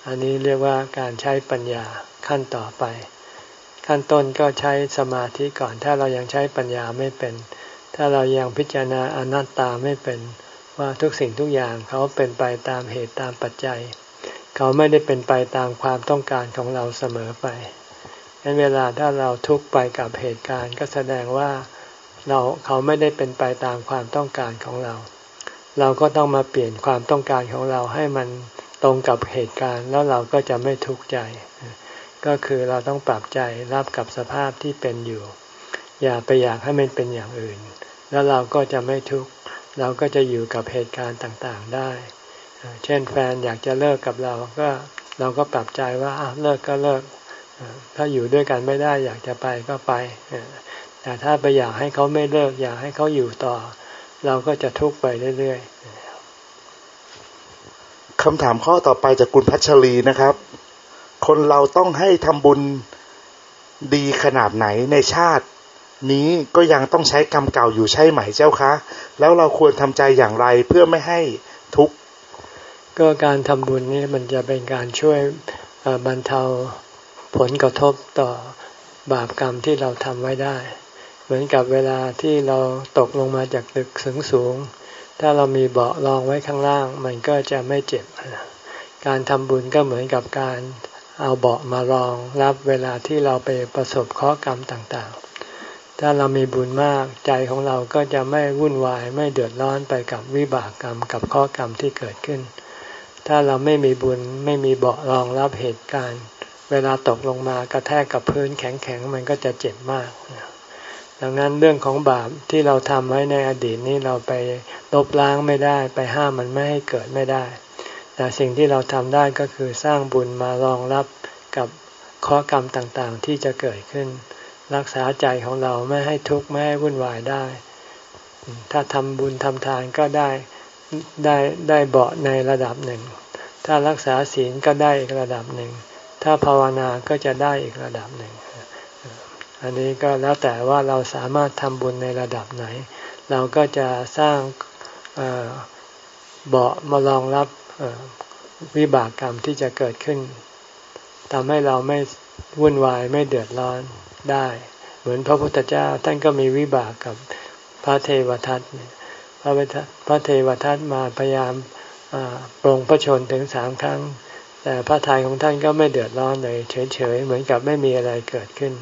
อันนี้เรียกว่าการใช้ปัญญาขั้นต่อไป ขั้นต้นก็ใช้สมาธิก่อน ถ้าเรายังใช้ปัญญาไม่เป็น ถ้าเรายังพิจารณาอนัตตาไม่เป็น ว่าทุกสิ่งทุกอย่างเขาเป็นไปตามเหตุตามปัจจัย เขาไม่ได้เป็นไปตามความต้องการของเราเสมอไปงั้นเวลาถ้าเราทุกข์ไปกับเหตุการณ์ ก็แสดงว่า เราเขาไม่ได้เป็นไปตามความต้องการของเรา เราก็ต้องมาเปลี่ยนความต้องการของเราให้มันตรงกับเหตุการณ์ แล้วเราก็จะไม่ทุกข์ใจ ก็คือเราต้องปรับใจรับกับสภาพที่เป็นอยู่ อย่าไปอยากให้มันเป็นอย่างอื่น แล้วเราก็จะไม่ทุกข์เราก็จะอยู่กับเหตุการณ์ต่างๆได้ เช่นแฟนอยากจะเลิกกับเราก็เราก็ปรับใจว่าเลิกก็เลิก ถ้าอยู่ด้วยกันไม่ได้อยากจะไปก็ไป แต่ถ้าไปอยากให้เขาไม่เลิกอยากให้เขาอยู่ต่อ เราก็จะทุกข์ไปเรื่อยๆคำถามข้อต่อไปจากคุณพัชรีนะครับ คนเราต้องให้ทำบุญดีขนาดไหนในชาตินี้ก็ยังต้องใช้กรรมเก่าอยู่ใช่ไหมเจ้าคะ แล้วเราควรทำใจอย่างไรเพื่อไม่ให้ทุกข์ก็การทำบุญนี่มันจะเป็นการช่วยบรรเทาผลกระทบต่อบาปกรรมที่เราทำไว้ได้ เหมือนกับเวลาที่เราตกลงมาจากตึกสูงสูง ถ้าเรามีเบาะรองไว้ข้างล่าง มันก็จะไม่เจ็บ การทำบุญก็เหมือนกับการเอาเบาะมารองรับเวลาที่เราไปประสบข้อกรรมต่างๆ ถ้าเรามีบุญมากใจของเราก็จะไม่วุ่นวายไม่เดือดร้อนไปกับวิบากกรรมกับข้อกรรมที่เกิดขึ้น ถ้าเราไม่มีบุญไม่มีเบาะรองรับเหตุการณ์ เวลาตกลงมากระแทกกับพื้นแข็งๆมันก็จะเจ็บมาก ดังนั้นเรื่องของบาปที่เราทำไว้ในอดีตนี้เราไปลบล้างไม่ได้ ไปห้ามมันไม่ให้เกิดไม่ได้ แต่สิ่งที่เราทำได้ก็คือสร้างบุญมารองรับกับข้อกรรมต่างๆ ที่จะเกิดขึ้น รักษาใจของเราไม่ให้ทุกข์ไม่ให้วุ่นวายได้ ถ้าทำบุญทำทานก็ได้ได้ได้เบาในระดับหนึ่ง ถ้ารักษาศีลก็ได้อีกระดับหนึ่ง ถ้าภาวนาก็จะได้อีกระดับหนึ่ง อันนี้ก็แล้วแต่ว่าเราสามารถทำบุญในระดับไหน เราก็จะสร้างเบามารองรับวิบากกรรมที่จะเกิดขึ้นทำให้เราไม่วุ่นวายไม่เดือดร้อนได้ เหมือนพระพุทธเจ้าท่านก็มีวิบากกับพระเทวทัตพระพระเทวทัตมาพยายามปรงพระชนถึงสามครั้ง แต่พระทัยของท่านก็ไม่เดือดร้อนเลยเฉยๆเหมือนกับไม่มีอะไรเกิดขึ้น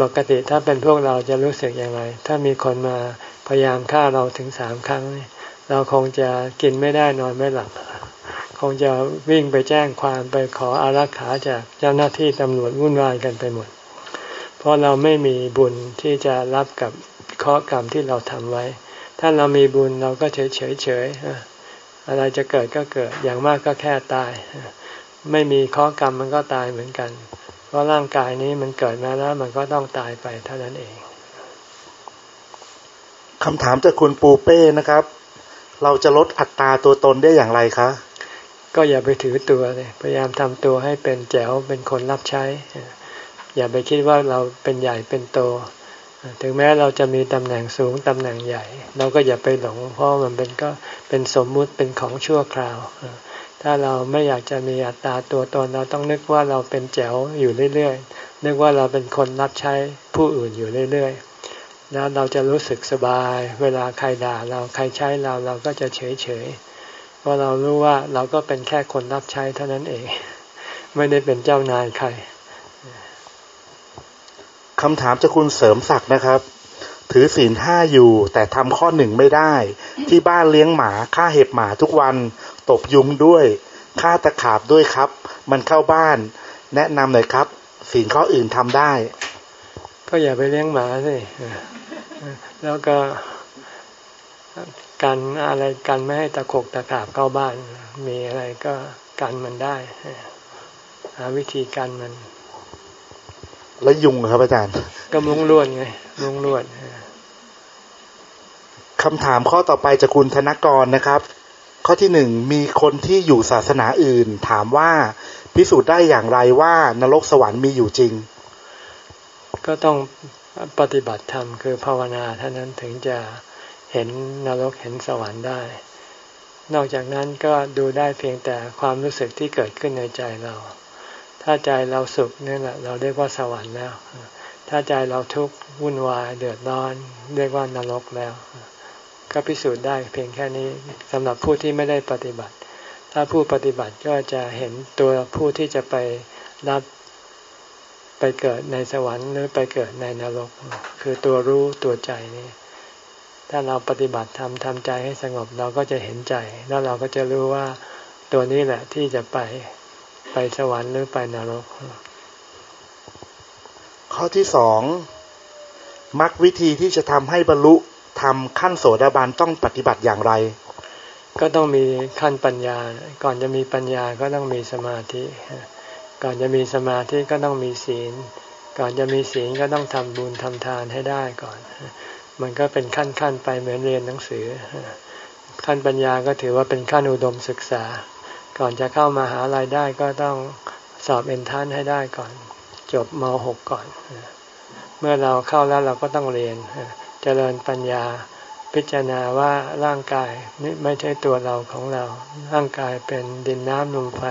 ปกติถ้าเป็นพวกเราจะรู้สึกอย่างไร ถ้ามีคนมาพยายามฆ่าเราถึงสามครั้ง เราคงจะกินไม่ได้นอนไม่หลับ คงจะวิ่งไปแจ้งความไปขออารักขาจากเจ้าหน้าที่ตำรวจวุ่นวายกันไปหมด เพราะเราไม่มีบุญที่จะรับกับข้อกรรมที่เราทำไว้ ถ้าเรามีบุญเราก็เฉยเฉยเฉยอะไรจะเกิดก็เกิดอย่างมากก็แค่ตาย ไม่มีข้อกรรมมันก็ตายเหมือนกัน ราะร่างกายนี้มันเกิดมาแล้ว มันก็ต้องตายไปเท่านั้นเองคำถามจากคุณปูเป้นะครับ เราจะลดอัตราตัวตนได้อย่างไรคะ ก็อย่าไปถือตัวเลยพยายามทำตัวให้เป็นแจ๋วเป็นคนรับใช้ อย่าไปคิดว่าเราเป็นใหญ่เป็นโต ถึงแม้เราจะมีตำแหน่งสูงตำแหน่งใหญ่ เราก็อย่าไปหลง เพราะมันเป็นก็เป็นสมมุติเป็นของชั่วคราว ถ้าเราไม่อยากจะมีอัตตาตัวตนเราต้องนึกว่าเราเป็นแจ๋วอยู่เรื่อยๆนึกว่าเราเป็นคนรับใช้ผู้อื่นอยู่เรื่อยๆแล้วเราจะรู้สึกสบาย เวลาใครด่าเราใครใช้เราเราก็จะเฉยๆเพราะเรารู้ว่าเราก็เป็นแค่คนรับใช้เท่านั้นเอง ไม่ได้เป็นเจ้านายใครคำถามจากคุณเสริมศักดิ์นะครับ ถือศีลห้าอยู่แต่ทำข้อหนึ่งไม่ได้ ที่บ้านเลี้ยงหมาฆ่าเห็บหมาทุกวัน ตบยุงด้วยฆ่าตะขาบด้วยครับ มันเข้าบ้าน แนะนำหน่อยครับศีลข้ออื่นทำได้ ก็อย่าไปเลี้ยงหมาสิแล้วก็กันอะไรกันไม่ให้ตะขกตะขาบเข้าบ้าน มีอะไรก็กันมันได้หาวิธีกันมัน แล้วยุงครับอาจารย์ ก็มุงล้วนไงมุงล้วนคำถามข้อต่อไปจากคุณธนกรนะครับ ข้อที่หนึ่งมีคนที่อยู่ศาสนาอื่น ถามว่าพิสูจน์ได้อย่างไรว่านรกสวรรค์มีอยู่จริง ก็ต้องปฏิบัติธรรมคือภาวนาเท่านั้นถึงจะเห็นนรกเห็นสวรรค์ได้ นอกจากนั้นก็ดูได้เพียงแต่ความรู้สึกที่เกิดขึ้นในใจเรา ถ้าใจเราสุขนี่แหละเราเรียกว่าสวรรค์แล้ว ถ้าใจเราทุกข์วุ่นวายเดือดร้อน เรียกว่านรกแล้ว ก็พิสูจน์ได้เพียงแค่นี้สำหรับผู้ที่ไม่ได้ปฏิบัติ ถ้าผู้ปฏิบัติก็จะเห็นตัวผู้ที่จะไปรับไปเกิดในสวรรค์หรือไปเกิดในนรก คือตัวรู้ตัวใจนี่ถ้าเราปฏิบัติทำทำใจให้สงบเราก็จะเห็นใจ แล้วเราก็จะรู้ว่าตัวนี้แหละที่จะไปไปสวรรค์หรือไปนรก ข้อที่สองมักวิธีที่จะทำให้บรรลุ ทำขั้นโสดาบันต้องปฏิบัติอย่างไร ก็ต้องมีขั้นปัญญา ก่อนจะมีปัญญาก็ต้องมีสมาธิ ก่อนจะมีสมาธิก็ต้องมีศีล ก่อนจะมีศีลก็ต้องทำบุญทำทานให้ได้ก่อน มันก็เป็นขั้นขั้นไปเหมือนเรียนหนังสือ ขั้นปัญญาก็ถือว่าเป็นขั้นอุดมศึกษา ก่อนจะเข้ามาหาลัยได้ก็ต้องสอบเอ็นทานให้ได้ก่อน จบม .6 ก่อน เมื่อเราเข้าแล้วเราก็ต้องเรียน เจริญปัญญา พิจารณาว่าร่างกายนี่ไม่ใช่ตัวเราของเรา ร่างกายเป็นดินน้ำลมไฟ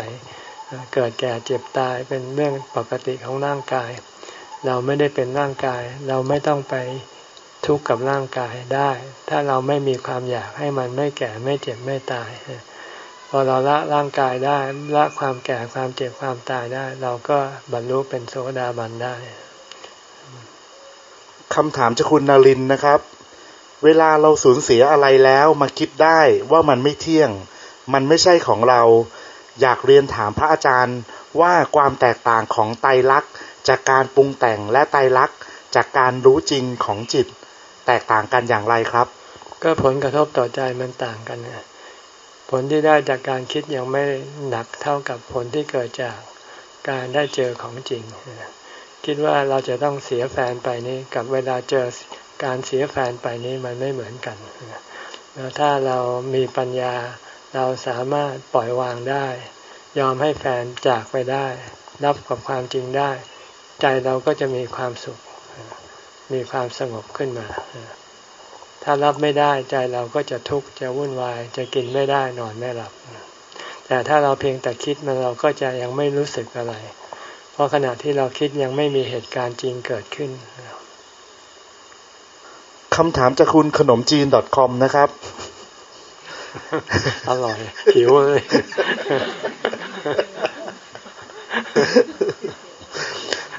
เกิดแก่เจ็บตายเป็นเรื่องปกติของร่างกาย เราไม่ได้เป็นร่างกาย เราไม่ต้องไปทุกข์กับร่างกายได้ ถ้าเราไม่มีความอยากให้มันไม่แก่ไม่เจ็บไม่ตาย พอเราละร่างกายได้ละความแก่ความเจ็บความตายได้ เราก็บรรลุเป็นโสดาบันได้ คำถามจากคุณนารินนะครับ เวลาเราสูญเสียอะไรแล้วมาคิดได้ว่ามันไม่เที่ยง มันไม่ใช่ของเรา อยากเรียนถามพระอาจารย์ว่าความแตกต่างของไตรลักษณ์จากการปรุงแต่งและไตรลักษณ์จากการรู้จริงของจิต แตกต่างกันอย่างไรครับ ก็ผลกระทบต่อใจมันต่างกันนะผลที่ได้จากการคิดยังไม่หนักเท่ากับผลที่เกิดจากการได้เจอของจริง คิดว่าเราจะต้องเสียแฟนไปนี้กับเวลาเจอการเสียแฟนไปนี้มันไม่เหมือนกันแล้วถ้าเรามีปัญญาเราสามารถปล่อยวางได้ ยอมให้แฟนจากไปได้ รับกับความจริงได้ ใจเราก็จะมีความสุข มีความสงบขึ้นมา ถ้ารับไม่ได้ใจเราก็จะทุกข์จะวุ่นวายจะกินไม่ได้นอนไม่หลับ แต่ถ้าเราเพียงแต่คิดมันเราก็จะยังไม่รู้สึกอะไร เพราะขณะที่เราคิดยังไม่มีเหตุการณ์จริงเกิดขึ้นคำถามจากคุณขนมจีน .com นะครับ อร่อย หิวเลย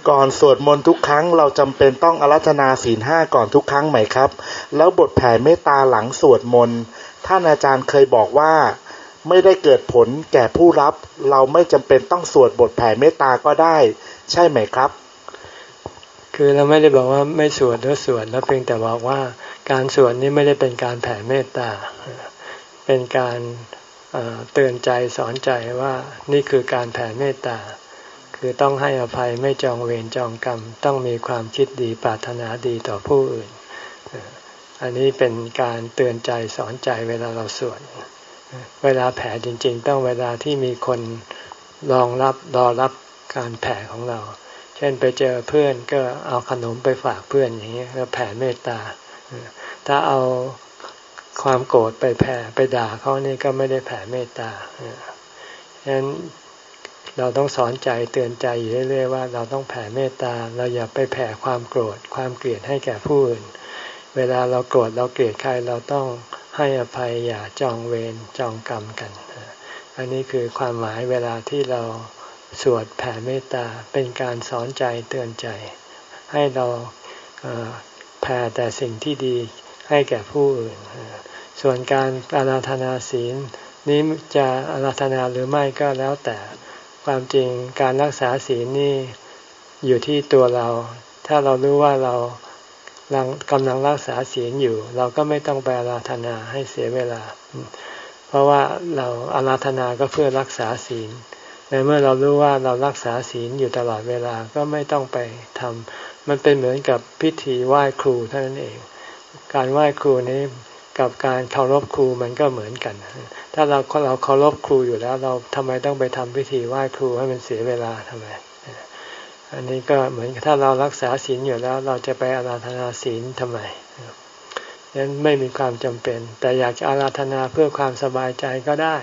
ก่อนสวดมนต์ทุกครั้ง เราจำเป็นต้องอารัธนาศีลห้าก่อนทุกครั้งไหมครับ แล้วบทแผ่เมตตาหลังสวดมนต์ท่านอาจารย์เคยบอกว่า ไม่ได้เกิดผลแก่ผู้รับ เราไม่จำเป็นต้องสวดบทแผ่เมตตาก็ได้ ใช่ไหมครับ คือเราไม่ได้บอกว่าไม่สวดหรือสวดแล้วเพียงแต่บอกว่าการสวดนี้ไม่ได้เป็นการแผ่เมตตา เป็นการเตือนใจสอนใจว่านี่คือการแผ่เมตตา คือต้องให้อภัยไม่จองเวรจองกรรม ต้องมีความคิดดีปรารถนาดีต่อผู้อื่น อันนี้เป็นการเตือนใจสอนใจเวลาเราสวด เวลาแผ่จริง ๆ ต้องเวลาที่มีคนรองรับรอรับการแผ่ของเรา เช่นไปเจอเพื่อนก็เอาขนมไปฝากเพื่อนอย่างนี้ก็แผ่เมตตา ถ้าเอาความโกรธไปแผ่ไปด่าเขานี่ก็ไม่ได้แผ่เมตตาฉะนั้นเราต้องสอนใจเตือนใจอยู่เรื่อยๆว่าเราต้องแผ่เมตตา เราอย่าไปแผ่ความโกรธความเกลียดให้แก่ผู้อื่น เวลาเราโกรธเราเกลียดใครเราต้องให้อภัยอย่าจองเวรจองกรรมกัน อันนี้คือความหมายเวลาที่เราสวดแผ่เมตตาเป็นการสอนใจเตือนใจ ให้เราแผ่แต่สิ่งที่ดีให้แก่ผู้อื่น ส่วนการอาราธนาศีล นี้จะอาราธนาหรือไม่ก็แล้วแต่ความจริงการรักษาศีลนี่อยู่ที่ตัวเรา ถ้าเรารู้ว่าเรา กำลังรักษาศีลอยู่ เราก็ไม่ต้องไปอาราธนาให้เสียเวลา เพราะว่าเราอาราธนาก็เพื่อรักษาศีลในเมื่อเรารู้ว่าเรารักษาศีลอยู่ตลอดเวลาก็ไม่ต้องไปทำมันเป็นเหมือนกับพิธีไหว้ครูเท่านั้นเอง การไหว้ครูนี้กับการเคารพครูมันก็เหมือนกัน ถ้าเราเราเคารพครูอยู่แล้ว เราทำไมต้องไปทำพิธีไหว้ครูให้มันเสียเวลาทำไม อันนี้ก็เหมือนถ้าเรารักษาศีลอยู่แล้ว เราจะไปอาราธนาศีลทำไมนั้นไม่มีความจำเป็น แต่อยากจะอาราธนาเพื่อความสบายใจก็ได้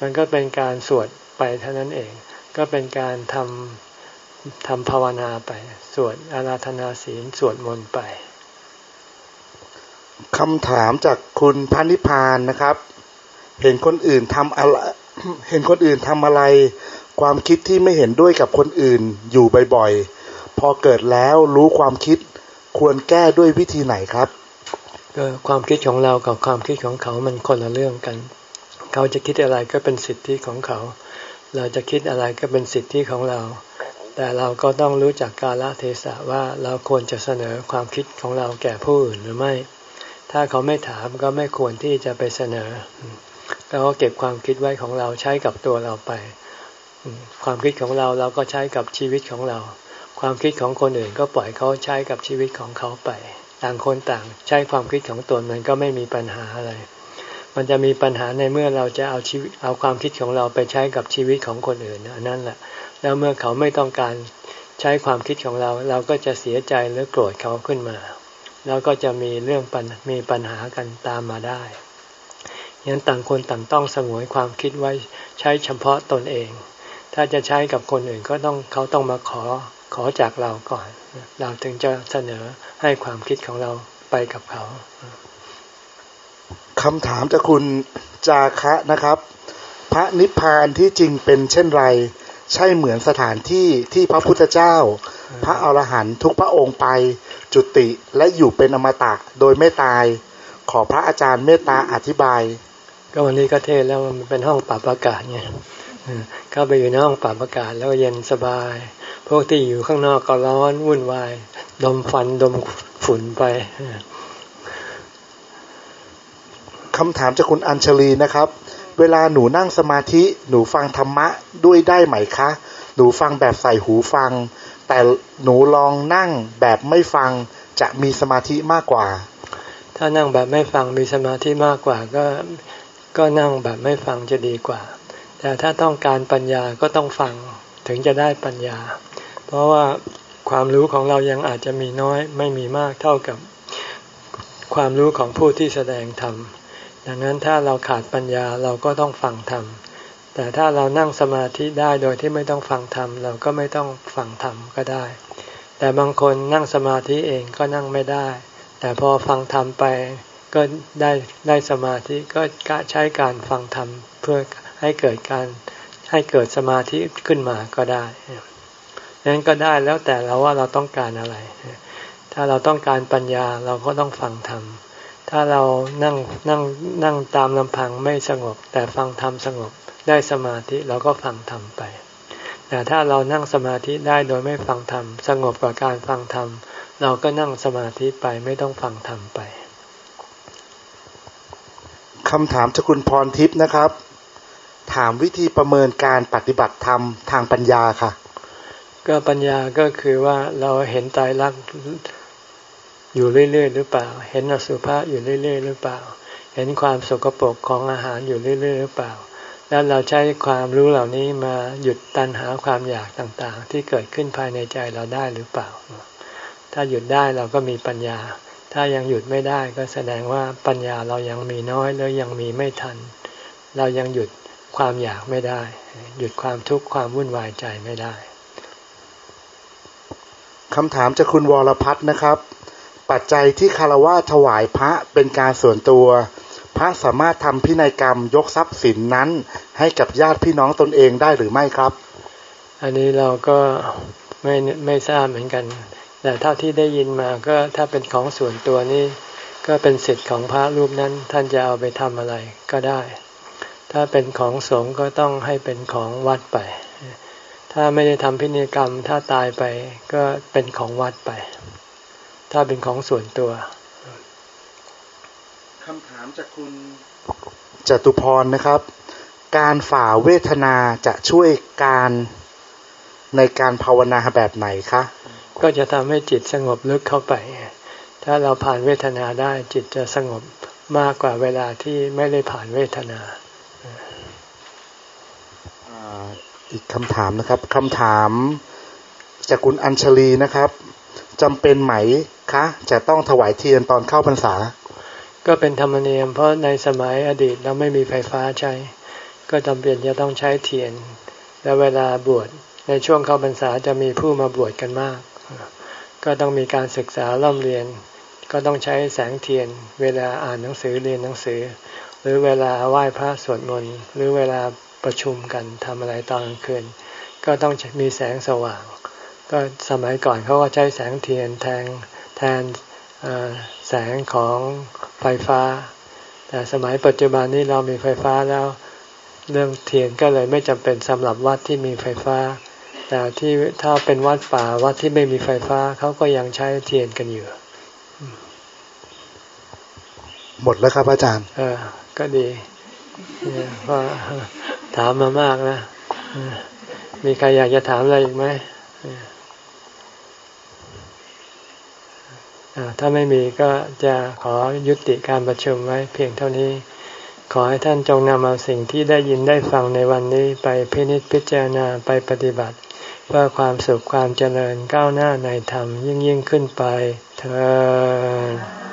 มันก็เป็นการสวดไปเท่านั้นเอง ก็เป็นการทำทำภาวนาไป สวดอาราธนาศีลสวดมนต์ไปคำถามจากคุณพันิพานนะครับ เห็นคนอื่นทำอะไร เห็นคนอื่นทำอะไร ความคิดที่ไม่เห็นด้วยกับคนอื่นอยู่บ่อยๆ พอเกิดแล้วรู้ความคิดควรแก้ด้วยวิธีไหนครับก็ความคิดของเรากับความคิดของเขามันคนละเรื่องกัน เขาจะคิดอะไรก็เป็นสิทธิของเขา เราจะคิดอะไรก็เป็นสิทธิของเรา แต่เราก็ต้องรู้จักกาลเทศะว่าเราควรจะเสนอความคิดของเราแก่ผู้อื่นหรือไม่ ถ้าเขาไม่ถามก็ไม่ควรที่จะไปเสนอเราก็เก็บความคิดไว้ของเราใช้กับตัวเราไป ความคิดของเราเราก็ใช้กับชีวิตของเรา ความคิดของคนอื่นก็ปล่อยเขาใช้กับชีวิตของเขาไป ต่างคนต่างใช้ความคิดของตนมันก็ไม่มีปัญหาอะไร มันจะมีปัญหาในเมื่อเราจะเอาชีวิตเอาความคิดของเราไปใช้กับชีวิตของคนอื่นนั่นแหละ แล้วเมื่อเขาไม่ต้องการใช้ความคิดของเรา เราก็จะเสียใจหรือโกรธเขาขึ้นมา แล้วก็จะมีเรื่องปัญมีปัญหากันตามมาได้ยันต่างคนต่างต้องสงวยความคิดไว้ใช้เฉพาะตนเอง ถ้าจะใช้กับคนอื่นก็ต้องเขาต้องมาขอขอจากเราก่อน เราถึงจะเสนอให้ความคิดของเราไปกับเขาคำถามจากคุณจาคะนะครับ พระนิพพานที่จริงเป็นเช่นไร ใช่เหมือนสถานที่ที่พระพุทธเจ้า พระอรหันต์ทุกพระองค์ไปจุติและอยู่เป็นอมตะโดยไม่ตาย ขอพระอาจารย์เมตตาอธิบาย ก็วันนี้ก็เทศแล้วมันเป็นห้องปรับอากาศไง เข้าไปอยู่ในห้องปรับอากาศแล้วเย็นสบาย พวกที่อยู่ข้างนอกก็ร้อนวุ่นวาย ดมฟันดมฝุ่นไปคำถามจากคุณอัญชลีนะครับ เวลาหนูนั่งสมาธิ หนูฟังธรรมะด้วยได้ไหมคะ หนูฟังแบบใส่หูฟัง แต่หนูลองนั่งแบบไม่ฟังจะมีสมาธิมากกว่า ถ้านั่งแบบไม่ฟังมีสมาธิมากกว่าก็ก็นั่งแบบไม่ฟังจะดีกว่า แต่ถ้าต้องการปัญญาก็ต้องฟังถึงจะได้ปัญญา เพราะว่าความรู้ของเรายังอาจจะมีน้อยไม่มีมากเท่ากับความรู้ของผู้ที่แสดงธรรม ดังนั้นถ้าเราขาดปัญญาเราก็ต้องฟังธรรม แต่ถ้าเรานั่งสมาธิได้โดยที่ไม่ต้องฟังธรรมเราก็ไม่ต้องฟังธรรมก็ได้ แต่บางคนนั่งสมาธิเองก็นั่งไม่ได้ แต่พอฟังธรรมไปก็ได้ได้สมาธิก็ใช้การฟังธรรมเพื่อ ให้เกิดการให้เกิดสมาธิขึ้นมาก็ได้นั้นก็ได้แล้วแต่เราว่าเราต้องการอะไร ถ้าเราต้องการปัญญาเราก็ต้องฟังธรรม ถ้าเรานั่งนั่งนั่งตามลำพังไม่สงบ แต่ฟังธรรมสงบได้สมาธิเราก็ฟังธรรมไป แต่ถ้าเรานั่งสมาธิได้โดยไม่ฟังธรรมสงบกับการฟังธรรมเราก็นั่งสมาธิไปไม่ต้องฟังธรรมไปคำถามจากคุณพรทิพย์นะครับ ถามวิธีประเมินการปฏิบัติธรรมทางปัญญาค่ะ ก็ปัญญาก็คือว่าเราเห็นตายรักอยู่เรื่อย ๆ หรือเปล่า เห็นอสุภะอยู่เรื่อย ๆ หรือเปล่า เห็นความสกปรกของอาหารอยู่เรื่อย ๆ หรือเปล่า แล้วเราใช้ความรู้เหล่านี้มาหยุดตันหาความอยากต่างๆ ที่เกิดขึ้นภายในใจเราได้หรือเปล่า ถ้าหยุดได้เราก็มีปัญญา ถ้ายังหยุดไม่ได้ก็แสดงว่าปัญญาเรายังมีน้อยหรือยังมีไม่ทัน เรายังหยุด ความอยากไม่ได้ หยุดความทุกข์ความวุ่นวายใจไม่ได้คำถามจากคุณวรพัฒนะครับ ปัจจัยที่คารวะถวายพระเป็นการส่วนตัว พระสามารถทำพินัยกรรมยกทรัพย์สินนั้น ให้กับญาติพี่น้องตนเองได้หรือไม่ครับ อันนี้เราก็ไม่ไม่ทราบเหมือนกันแต่เท่าที่ได้ยินมาก็ถ้าเป็นของส่วนตัวนี่ก็เป็นสิทธิ์ของพระรูปนั้นท่านจะเอาไปทำอะไรก็ได้ ถ้าเป็นของสงฆ์ก็ต้องให้เป็นของวัดไป ถ้าไม่ได้ทำพิธีกรรม ถ้าตายไปก็เป็นของวัดไป ถ้าเป็นของส่วนตัวคำถามจากคุณจตุพรนะครับ การฝ่าเวทนาจะช่วยการในการภาวนาแบบไหนคะ ก็จะทำให้จิตสงบลึกเข้าไป ถ้าเราผ่านเวทนาได้จิตจะสงบมากกว่าเวลาที่ไม่ได้ผ่านเวทนา อีกคำถามนะครับคำถามจากคุณอัญชลีนะครับจำเป็นไหมคะ จะต้องถวายเทียนตอนเข้าพรรษา ก็เป็นธรรมเนียม เพราะในสมัยอดีตเราไม่มีไฟฟ้าใช้ ก็จำเป็นจะต้องใช้เทียน และเวลาบวชในช่วงเข้าพรรษาจะมีผู้มาบวชกันมาก ก็ต้องมีการศึกษาล่ำเรียน ก็ต้องใช้แสงเทียน เวลาอ่านหนังสือเรียนหนังสือ หรือเวลาไหว้พระสวดมนต์หรือเวลา ประชุมกันทำอะไรตอนกลางคืน ก็ต้องมีแสงสว่าง ก็สมัยก่อนเขาก็ใช้แสงเทียนแทนแทนแสงของไฟฟ้า แต่สมัยปัจจุบันนี้เรามีไฟฟ้าแล้ว เรื่องเทียนก็เลยไม่จำเป็นสำหรับวัดที่มีไฟฟ้า แต่ที่ถ้าเป็นวัดป่าวัดที่ไม่มีไฟฟ้าเขาก็ยังใช้เทียนกันอยู่หมดแล้วครับอาจารย์ เออ ก็ดีเพราะ ถามมามากนะ มีใครอยากจะถามอะไรอีกไหมถ้าไม่มีก็จะขอยุติการประชุมไว้ เพียงเท่านี้ ขอให้ท่านจงนำเอาสิ่งที่ได้ยินได้ฟังในวันนี้ไปพินิจพิจารณาไปปฏิบัติ เพื่อความสุขความเจริญก้าวหน้าในธรรมยิ่งยิ่งขึ้นไปเธอ